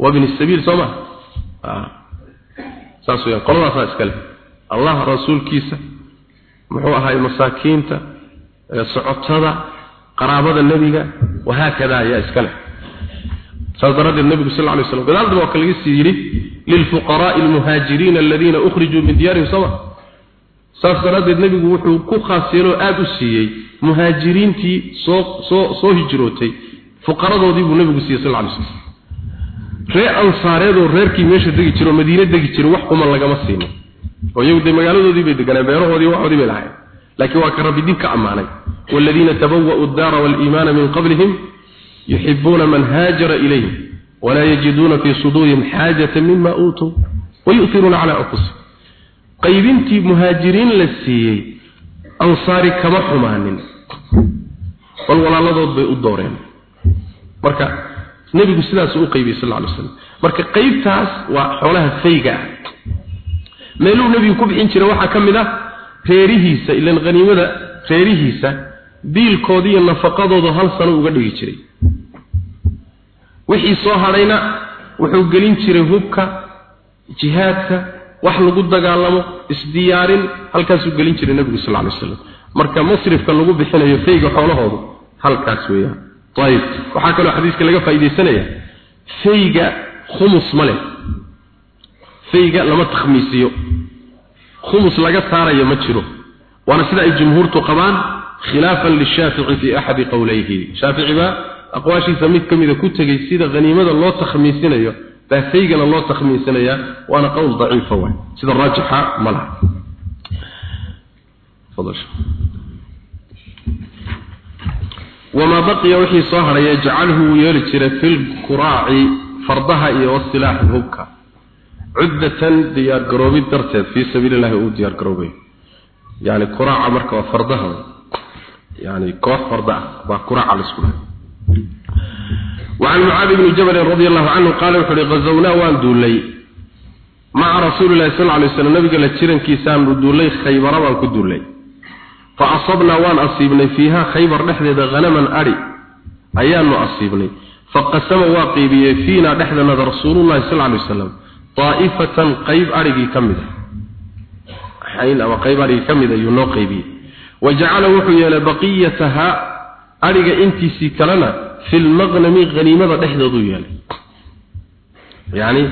A: wabni sabiil soo ma? Saas weyaan qoladaasaa iskale allah rasuulkiisa muxuu ahaay masaakiinta socotada qaraabada nebiga wahaakada ayaa iskale saas daraaddeed nebigu sal lay slam gadaaldan waa ka laga sii yidhi lilfuqaraai almuhaajiriina aladiina ukhrijuu min diyaarihim soma saas daraaddeed nebigu wuxuu ku khaas yeeloo aada u siiyey muhaajiriintii soo soo soo hijrootay fuqaradoodii buu nebigu siiyey sal lay slam ree ansaareedoo reerkii meesha degi jiro madiine degi jiro wax kuma lagama siino. Oo iyagu dee magaaladoodii bay deganeen beerahoodii waxoodii bay lahayn laakiin waa ka rabbi dib ka ammaanay والذين تبوأوا الدار والإيمان من قبلهم يحبون من هاجر إليهم ولا يجدون في صدورهم حاجة مما أوتوا ويؤثرون على أنفسهم قيبنتي مهاجرين للسيي أنصاري كما حمانين والولا الله ضد الدورين مركا نبي سلاس او قيبي صلى الله عليه وسلم marka qaybtaas waa xoolaha fayga meeluu nabigu ku bixin jiray waxa kamid ah reerihiisa ilan qaniimada reerihiisa biilkoodii iyo nafaqadooda hal sano uga dhigi jiray. Wixii soo hadhayna wuxuu gelin jiray hubka jihaadka wax lagu dagaalamo isdiyaarin halkaasuu gelin jiray nabigu sal alay wasalam marka masrifka lagu bixinayo fayga xoolahoodu halkaas weeyaan. Ayib waxaa kaloo xadiiska laga faa'iidaysanaya fayga khumus ma leh. Fayga lama takhmiisiyo khumus laga saarayo ma jiro. Waana sida ay jumhuurtu qabaan khilaafan lishaafici fi axadi qowlayhi shaafici baa aqwaashiisa mid ka mida ku tegey sida haniimada loo takhmiisinayo baa faygana loo takhmiisinayaa waana qowl daciifa waay. Sida raajixa ma laha. Wamaa baqiya wixii soo haray yajcalhu wuu yeeli jiray fi lkuraaci fardaha iyo wasilaaxi cuddatan diyaargaroobid darteed fii sabiili llahi uu diyaargaroobay yani kuraaca marka waa fardaha yani koox farda ah baa kuraaca laisku dhahay وعن معاذ بن جبل رضي الله عنه قال وحري غزونا وان دولي مع رسول الله صلى الله عليه وسلم نبي قال تشيرن كيسان دولي خيبر وان كدولي فأصبنا وان أصيبني فيها خيبر نحن غنما أري أيان أصيبني فقسم واقيبي فينا نحن رسول الله صلى الله عليه وسلم طائفة قيب أرقي كمدة حين أو قيب أرقي كمدة ينو قيبي وجعل وحي لبقيتها أرقى انتي سيكلنا في المغنم غنيمة دحدودو يالي يعني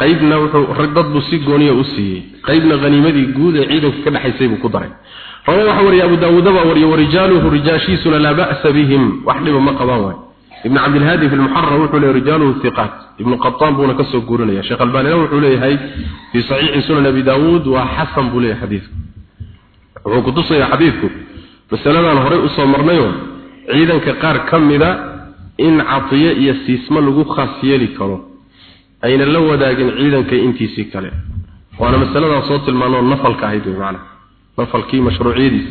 A: قيبنا ردد بسي غونيه u siiyay qaybna qaniimadii guud ee ciidanka ka dhaxaysay buu ku daray rawahu waxa wariya abu daawud ba wariya warijaluhu rijashisuna la ba'sa bihim wahdiba ma qaban way ibn abd alhadi fi almuharrar wuxuu leeyahay rijaluhu thiqat ibn qattan buna ka soo guurinaya. Sheekh albani wuxuu leeyahay fi sahih sunan abi daawud wa hasan leeyahay xadiis wuxuu ku tusaya xadiisku masaladan hore u soo marnayo ciidanka qaar kamida in catiye iyo siisma lagu khaas yeeli karo ayna la wadaagin ciidanka intiisii kale. Waana masaladan soo tilmaano nafalka ahayd macna nafalkii mashruuciyadiis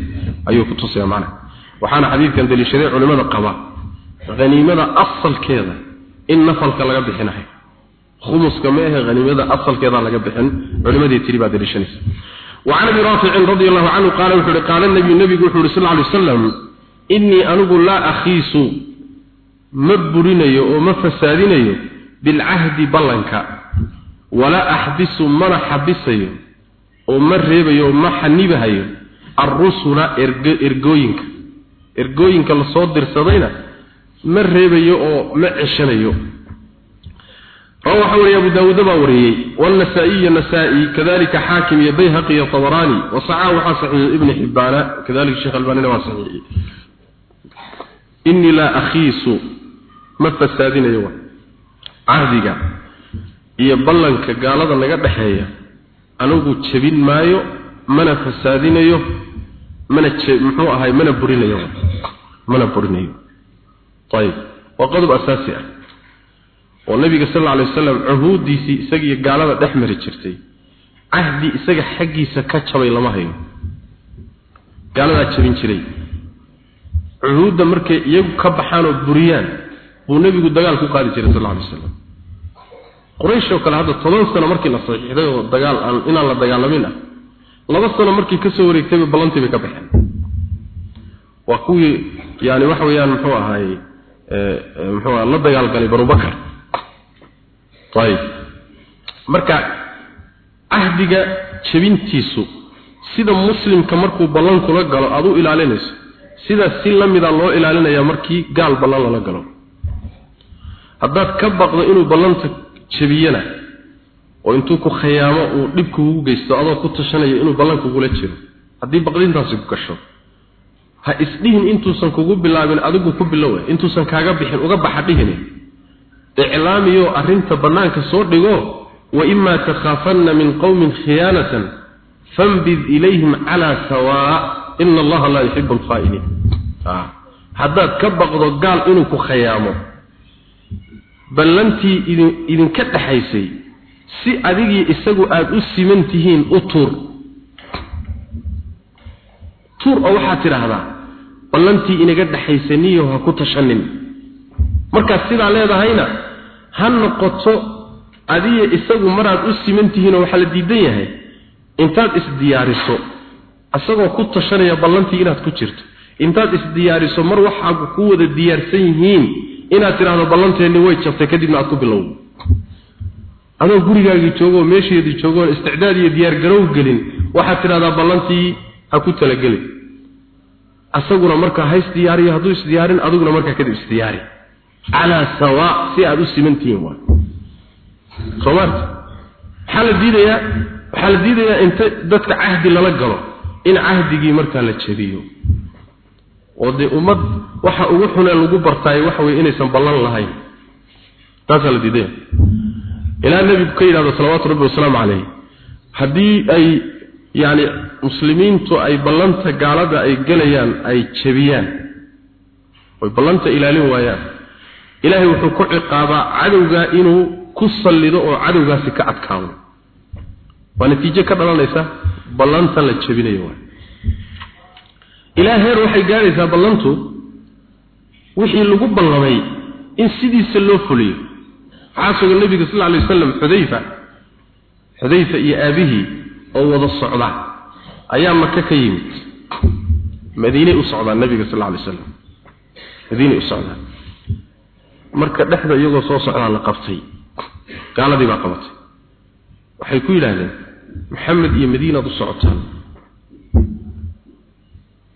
A: ayuu ku tusaya macna waxaana xadiidkan daliishaday culimada qaba haniimada asalkeeda in nafalka laga bixinahay khumuska ma ahe haniimada asalkeeda laga bixin culimadii tiri baa daliishanaysa وعن ابي رافع رضي الله عنه قال وحده قال النبي النبي صلى الله عليه وسلم إني أنقول لا أخيس مبرينيو وما فسادينيو بالعهد بلنك ولا أحبس من حبسيو وما ريبيو وما حنيبهيو الرسل إرقوينك إرقوينك لصدر صدينا ما ريبيو وما عشنيو روى حوري أبو داود باوري والنسائي النسائي كذلك حاكم يبيهقي الطبراني وصعاه حصحي ابن حبان كذلك الشيخ الباني وصحيح إني لا أخيس ما فسادين يوان cahdiga iyo ballanka gaalada naga dhexeeya anigu jebin maayo mana fasaadinayo mana muxuu ahay mana burinayo mana burinayo ayib waa qodob asaasi ah. Oo nabiga sal alla alay wasalam cuhuuddiisii isagiiyo gaalada dhex mari jirtay. Cahdi isaga xaggiisa ka jabay lama hayo gaaladaa jebin jiray. Cuhuudda markay iyagu ka baxaan oo buriyaan buu nebigu dagaal ku qaadi jiray sal alla alay wasalam quraysh oo kale hadda toban sano markii la saxiixday oo dagaal aan inaan la dagaalamin ah laba sano markii ka soo wareegtayba ballantii ka baxeen. Waa kuwii yani waxa muxuu aha la dagaalgalay banubakar ayib marka cahdiga jebintiisu sida muslimka markuu ballan kula galo aada u ilaalinayso. Sidaas si la mida loo ilaalinayaa markii gaal ballan lala galo. Haddaad ka baqdo inuu ballanta jabiyana oo intuu ku khayaamo uu dhib kugu geysto adoo ku tashanayo inuu ballan kugula jiro. Haddii baqdintaasi ku gasho ha isdhihin intuusan kugu bilaabin adigu ku bilowe. Intuusan kaaga bixin uga baxa dhihine iclaamiyo arrinta bannaanka soo dhigo wa imaa takhaafanna min qowmin khiyaanatan fambid ilayhim calaa sawaa. Ina allaha laa yuxibu alkhaa'iniin haddaad ka baqdo gaal inuu ku khayaamo ballantii idin idinka dhaxaysay si adigii isagu aada u siman tihiin u tuur. Tuur oo waxaad tidhaahdaa ballantii inaga dhaxaysaniyo ha ku tashanin markaad sidaa leedahayna ha noqoto adiga isagu maraad u siman tihiinoo waxaa la diidan yahay intaad isdiyaariso isagoo ku tashanaya ballantii inaad ku jirto. Intaad isdiyaariso mar waxaa ku wada diyaarsan yihiin inaad tidhaahdo ballanteenni way jabtay kadibna aad ku bilowdo adoo gurigaagii joogooo meesheedii joogoon isticdaad iyo diyaargarow gelin waxaad tidhahdaa ballantii ha ku talagelin asaguna markaa ha isdiyaariyo hadduu isdiyaarin adiguna markaa kadib isdiyaari calaa sawaa si aada u simantihiin waa. Soomaarta maxaa la diidayaa waxaa la diidayaa inta dadka cahdi lala galo in cahdigii markaa la jabiyo oo dee ummad waxa ugu xunee lagu bartaay waxa weye inaysan ballan lahayn. Taasaa la diidaya ilaa nebigu ka yidhahdo salawaatu rabbi wasalaamu calayh haddii ay yacni muslimiintu ay ballanta gaalada ay gelayaan ay jebiyaan. Oy ballanta ilaalin waayaan. Ilaahay wuxuu ku ciqaabaa cadowgaa inuu ku sallido oo cadowgaasi ka adkaado. Waa natiijo ka dhalanaysa ballantan la jebinayo waay. Ilaa heer waxay gaadhaysaa ballantu wixii lagu ballamay in sidiisa loo fuliyo. Waxaa nebiga sal alay wasalam xudayfa xudayfa iyo aabihii oo wada socda ayaa maka ka yimid. Madiinay u socdaan nebiga sal alay wasalam madiinay u socdaan. Marka dhexda iyagoo soo socdaa la qabtay. Gaaladii baa qabatay. Waxay ku yidhaahdeen maxamed iyo madiinaad u socotaan.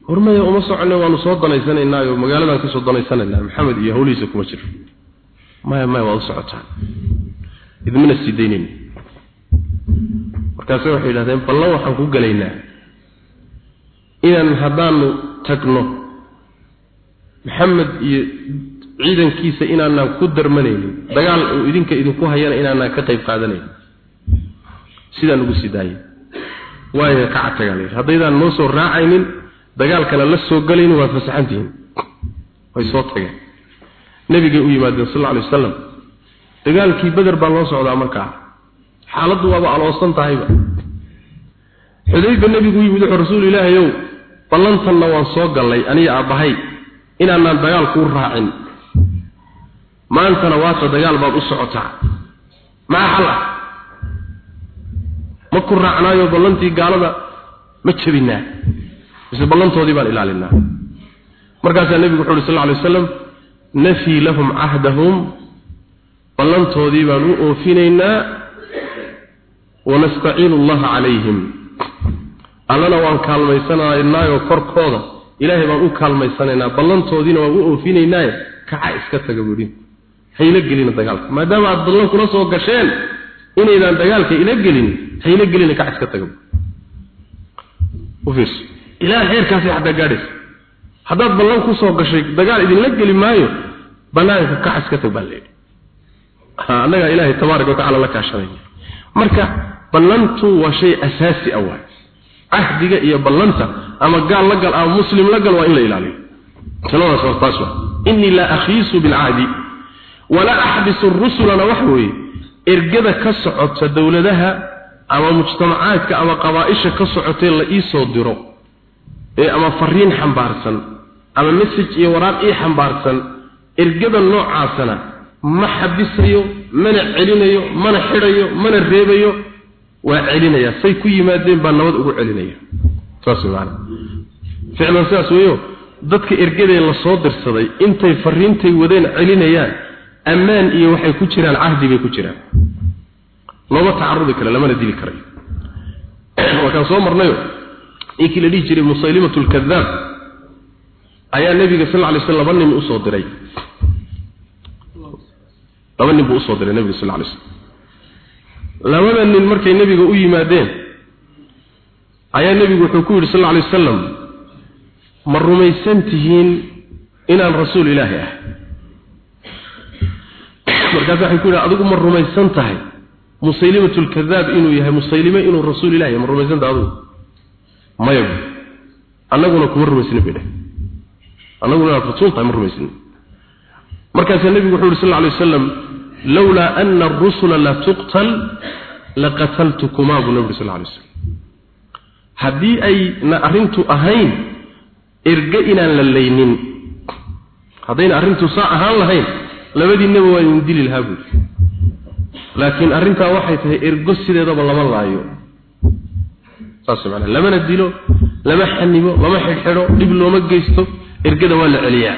A: Hormaya uma soconne waanu soo danaysanaynaayo. Magaaladan ka soo danaysanaynaa. Maxamed iyo hawlihiisa kuma jiro. Maya maya waad u socotaan. Idmana sii daynin markaase waxay yidhahdeen ballan waxaan ku gelaynaa inaan haddaanu tagno maxamed iyo ciidankiisa inaanaan ku darmanaynin dagaal uu idinka idinku hayana inaanaan ka qayb qaadanaynin. Sidaan ugu sii daayay. Waayo kaca tagaa layidhi haddaydaan noo soo raacaynin dagaalkana la soo galayni waad fasaxantihiin. Way soo tageen. Nabigay u yimaadeen sal alay wasalam dagaalkii beder baa loo socdaa markaa xaaladdu waaba aloosan tahayba. Xudayfa nebigu yimid wuxuu rasuul ilaahayow ballantanna waan soo gallay aniga aabbahay inaanaan dagaal kuu raacin. Maantana waata dagaal baad u socotaa. Maxaa xal ah? Ma ku raacnaayo ballantii gaalada? Ma jebinaa mise ballantoodii baan ilaalinaa markaasaa nebigu wuxu uhi sal alay wasalam nafii lahum cahdahum ballantoodii baan u oofinaynaa wanastaciinu allaha calayhim allana waan kaalmaysanaynaayo korkooda ilaahay baan u kaalmaysanaynaa ballantoodiina waan u oofinaynaaye kaca iska taga buuhi hayla gelina dagaalka maadaama aad ballan kula soo gasheen inaydaan dagaalka ila gelin hayla gelina kaca iska taga ufiirso ilaa heerkaasay xataa gaadhaysa haddaad ballan ku soo gashay dagaal idinla geli maayo banaanka kaca iska tag baa leeyahy annagaa ilaahay tabaaraka watacala la kaashanaya marka ballantu waa shay asaasi ah waay. Cahdiga iyo ballanta ama gaal la gal ama muslim la gal waa in la ilaaliyo. Taladaas waa taas waa innii laa akhiisu bilcahdi. Walaa axbisu rusulana waxa weeye. Ergada ka socota dowladaha ama mujtamacaadka ama qabaaisha ka socotee la ii soo diro. Ee ama fariin xambaarsan ama message iyo waraaq ii xambaarsan ergada noocaasana ma xabisayo mana celinayo mana xidhayo mana reebayo waa celinaya say ku yimaadeen baa nabad ugu celinaya. Saas maana ficlan sidaas weeyo dadka ergadee la soo dirsaday intay fariintay wadeen celinayaan ammaan iyo waxay ku jiraan cahdi bay ku jiraan. Looma tacarudi kara lamana dili karayo wakaan soo marnayo inkii la dhihi jiray musaylimatu lkadaab ayaa nebiga sal lay sl laba nin u soo diray. Laba nin buu u soo diray nebiga sal lay slam labada nin markay nebiga u yimaadeen ayaa nebigu wuxuu ku yidhi sal lla alay wasalam ma rumaysan tihiin inaan rasuul ilaahi ah markaas waxay ku yidhi adigu ma rumaysan tahay. Musaylimatu lkadaab inuu yahay musaylime inuu rasuul ilahi yahay ma rumaysan tahay adigu? Maya bu annaguna kuma rumaysnin bay dheh annaguna rasuul tahay ma rumaysnin markaasaa nebigu wuxuu yidhi sal lla alay lowlaa ana arusula la tuqtal laqataltukumaa buu nabi sal lay slam haddii ayna arrintu ahayn erge inaan la laynin haddayna arrintu saa ahaan lahayn labadiinaba waa idin dili lahaa buuri laakiin arrintaa waxay tahay ergo sideedaba lama laayo saas manaa lamana dilo lama xanibo lama xidhxidho dhib looma geysto ergada waa la celiyaa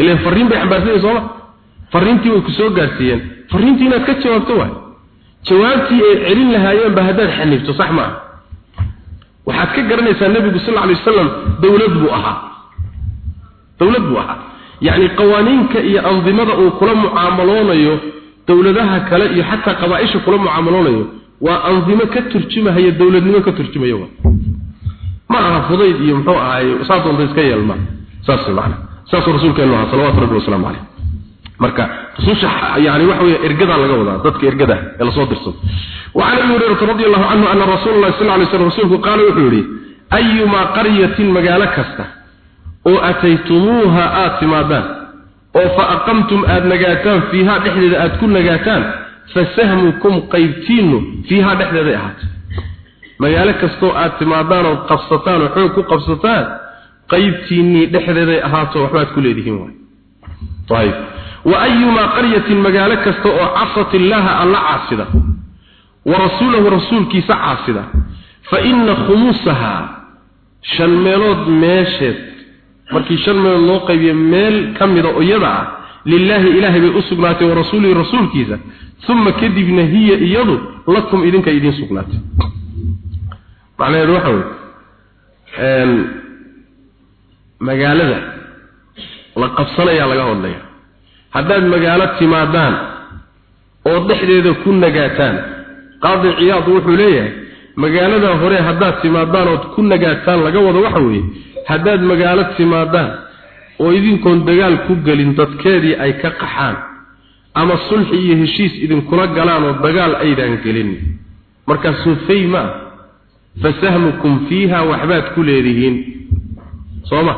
A: ilan fariin bay xambaarsanyahin sooma fariintii way ku soo gaarsiiyeen. Fariintii inaad ka jawaabto waay. Jawaabtii ay celin lahaayeenba haddaad xanibto sax maaha waxaad ka garanaysaa nebigu sal alay wasalam dowlad buu ahaa. Dowlad buu ahaa. Yacni qawaaniinka iyo andimada uu kula mucaamaloonayo dowladaha kale iyo xataa qabaaisha kula mucaamaloonayo waa andimo ka turjumahaya dowladnimo ka turjumayo ma aha fudayd iyo muxuu ahaay saas doonta iska yeelma. Saas macna. Saas rasuulkeenu ahaa salawaatu rabbi wasalaamu calayh marka rususha yani waxa weeye ergada laga wadaa dadka ergada ee la dirsado wa an abi hurayrata radiyallahu canhu anna rasuulallahi sal alay slam rasuulku qaala wuxuu yidhi ayumaa qaryatin magaalo kasta oo ataytumuuha aad timaadaan oo fa aqamtum aad nagaataan fiiha dhexdeeda aad ku nagaataan fa sahmukum qaybtiinnu fiiha dhexdeeday ahaato. Magaalo kastoo aad timaadaan ood qabsataan oo xoog ku qabsataan qaybtiinnii dhexdeeday ahaato waxbaad ku leedihiin waay. طيب وايما قريه مغاله كستو او عصت الله الله عاصده ورسوله رسولك سعاسده فإن خمسها شن ميلود ميشت markii shan meel loo qaybiyo meel kamida oo iyada ah lillahi ilaahi bay u sugnaatay wa rasuulihi rasuulkiisa thumma kadibna hiya iyadu lakum idinka idin sugnaatay macnaheedu waxa weeye magaalada la qabsanayaa laga hadlaya haddaad magaalo timaadaan oo dhexdeeda ku nagaataan. Qaadi ciyaad wuxuu leeyahay magaalada hore haddaad timaadaan ood ku nagaataan laga wado waxa weeye haddaad magaalo timaadaan oo idinkoon dagaal ku gelin dadkeedii ay ka qaxaan ama sulxi iyo heshiis idinkula galaan oo dagaal aydaan gelin. Markaasuu fay ma ah fasahmukum fiiha waxbaad ku leedihiin. Sooma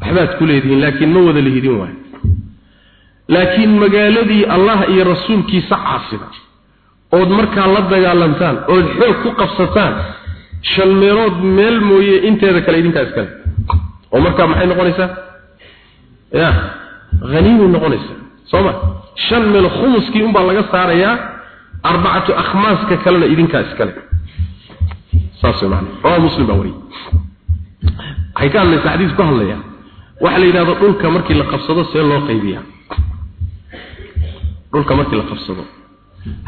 A: waxbaad ku leedihiin laakiin ma wada lihidin waayo laakiin magaaladii allah iyo rasuulkiisa caasida ood markaa la dagaalantaan ood xoog ku qabsataan shan meelood meel mooye inteeda kale idinkaa iskale oo markaa maxay noqonaysaa? Ya haniimay noqonaysaa sooma shan meel khumuskii unbaa laga saarayaa arbacatu akhmaaska kalena idinkaa iskale saas wey macana rawaha muslim baa wariyey. Waxay ka hadlaysaa xadiis ku hadlaya. Waxaa la yidhahdo dhulka markii la qabsado see loo qaybiyaa dhulka markii la qabsado.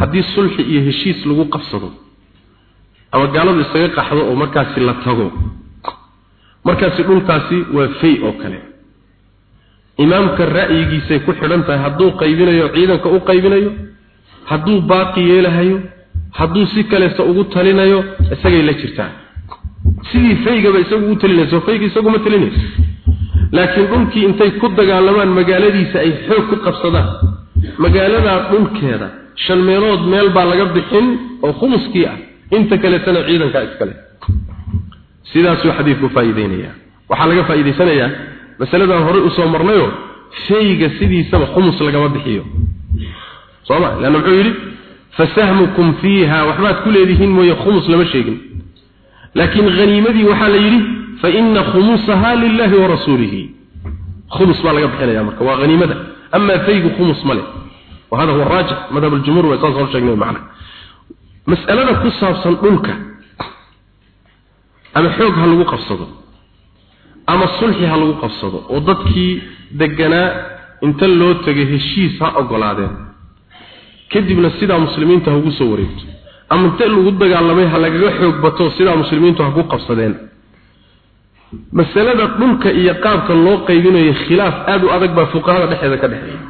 A: Haddii sulxi iyo heshiis lagu qabsado ama gaaladu isaga qaxdo oo markaasi la tago markaasi dhulkaasi waa fay oo kale. Imaamka ra'yigiisay ku xidhan tahay hadduu qaybinayo ciidanka u qaybinayo hadduu baaqi yeelahayo hadduu si kaleeta ugu talinayo isagay la jirtaa sidii faygaba isagu u talinayso fayga isagu ma talinayso. Laakiin dhulkii intay ku dagaalamaan magaaladiisa ay xoog ku qabsadaan magaaladaa dhulkeeda shan meelood meel baa laga bixin oo khumuskii ah. Inta kaleetana ciidankaa iskale sidaasuu xadiidku faa'iideynaya waxaa laga faa'iidaysanayaa masaladan horey u soo marnayo shayga sidiisaba khumus lagama bixiyo. Sooma leanna muxuu yidhi fasahmukum fiiha waxbaad ku leedihiin mooye khumus lama sheegin. Laakiin haniimadii waxaa la yidhi fa ina khumusaha lilahi wa rasuulihi khumus baa laga bixinaya marka waa haniimada amaa faygu khumus ma leh وهذا هو الراجح مذهب الجمهور واساس هو شيء معنا مساله ku saabsan dhulka ama xoog ha lagu qabsado ama sulxi ha lagu qabsado oo dadkii deganaa inta loo tagay heshiis ha ogolaadeen kadibna sidaa muslimiinta ha ugu soo wareegto ama inta lagu dagaalamay ha masalada dhulka iyo qaabka loo qaybinayo khilaaf aad u adag baa fuqahada dhexdeeda ka dhexeeya.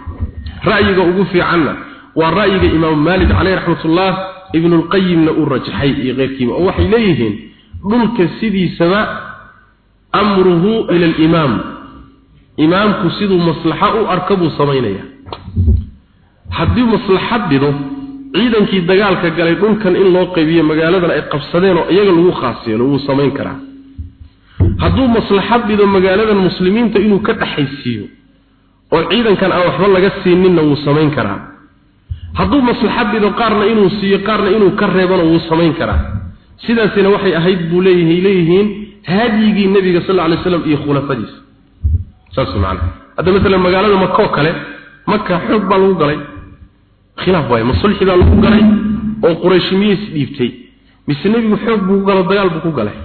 A: Ra'yiga ugu fiicanna waa ra'yiga imaam maalik calayhi raxmatullah ibnu lqayimna uu rajaxay iyo keyrkiiba oo waxay leeyihiin dhulka sidiisaba amruhu ila alimaam imaamku siduu maslaxo u arka buu samaynaya. Haddii maslaxad dhido ciidankii dagaalka galay dhulkan in loo qaybiyo magaaladan ay qabsadeen oo iyaga lagu khaas yeelo wuu samayn karaa hadduu maslaxad dhido magaaladan muslimiinta inuu ka dhaxaysiiyo oo ciidankan aan waxba laga siininna wuu samayn karaa. Hadduu maslaxad dhido qaarna inuu siiyo qaarna inuu ka reebana wuu samayn karaa. Sidaasina waxay ahayd buu leeyahay leeyihiin hadyigii nebiga sal alay slam iyo khulafadiisa. Saas macana hadda maalan magaalada makoo kale maka xoog baa lagu galay. Khilaaf waaye ma sulxi baa lagu galay oo qurayshi miyays dhiibtay. Mise nebigu xoog buu ku galo dagaal buu ku galay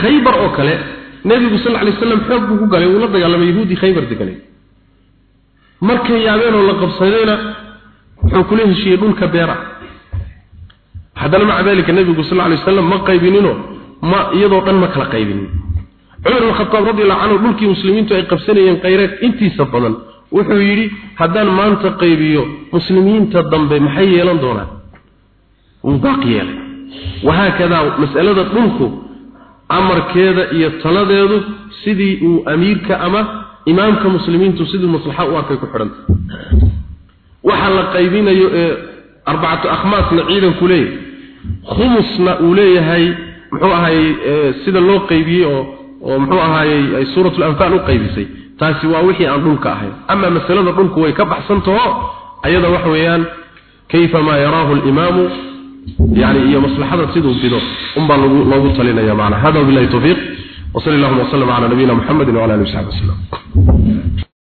A: khaybar oo kale nebigu sal alay slam xoog buu ku galay wuu la dagaalamay yahuudii khaybar deganay markay yaabeenoo la qabsadayna wuxuu kula heshiiyey dhulka beera. Haddana maca dalika nebigu sal alay wasalam ma qaybinino ma iyadoo dhan ma kala qaybinin. Cumar ibn khataab radiallahu canhu dhulkii muslimiintu ay qabsanayeen khayreed intiisa badan wuxuu yidhi haddaan maanta qaybiyo muslimiinta dambe maxay yeelan doonaan? Wuu baaq yeelay. Wahaakadaa mas'alada dhulku amarkeeda iyo taladeedu sidii uu amiirka ama imaamka muslimiintu siduu maslaxa u arkay ku xidhanta waxa la qaybinayo ee arbacatu akhmaasna ciidanku leeyahay khumusna uu leeyahay muxuu ahaayey sida loo qaybiyey oo oo muxuu ahaayey ay suuratul anfaal u qaybisay taasi waa wixii aan dhulka ahayn. Ama masalada dhulku way ka baxsantaho ayada waxa weeyaan kayfa ma yaraahu al-imaamu يعني هي مصلحه سيدو بيدو ام با لوغو تلينيا معنا هذا بالله التوفيق وصلى الله وسلم على نبينا محمد وعلى اله وصحبه وسلم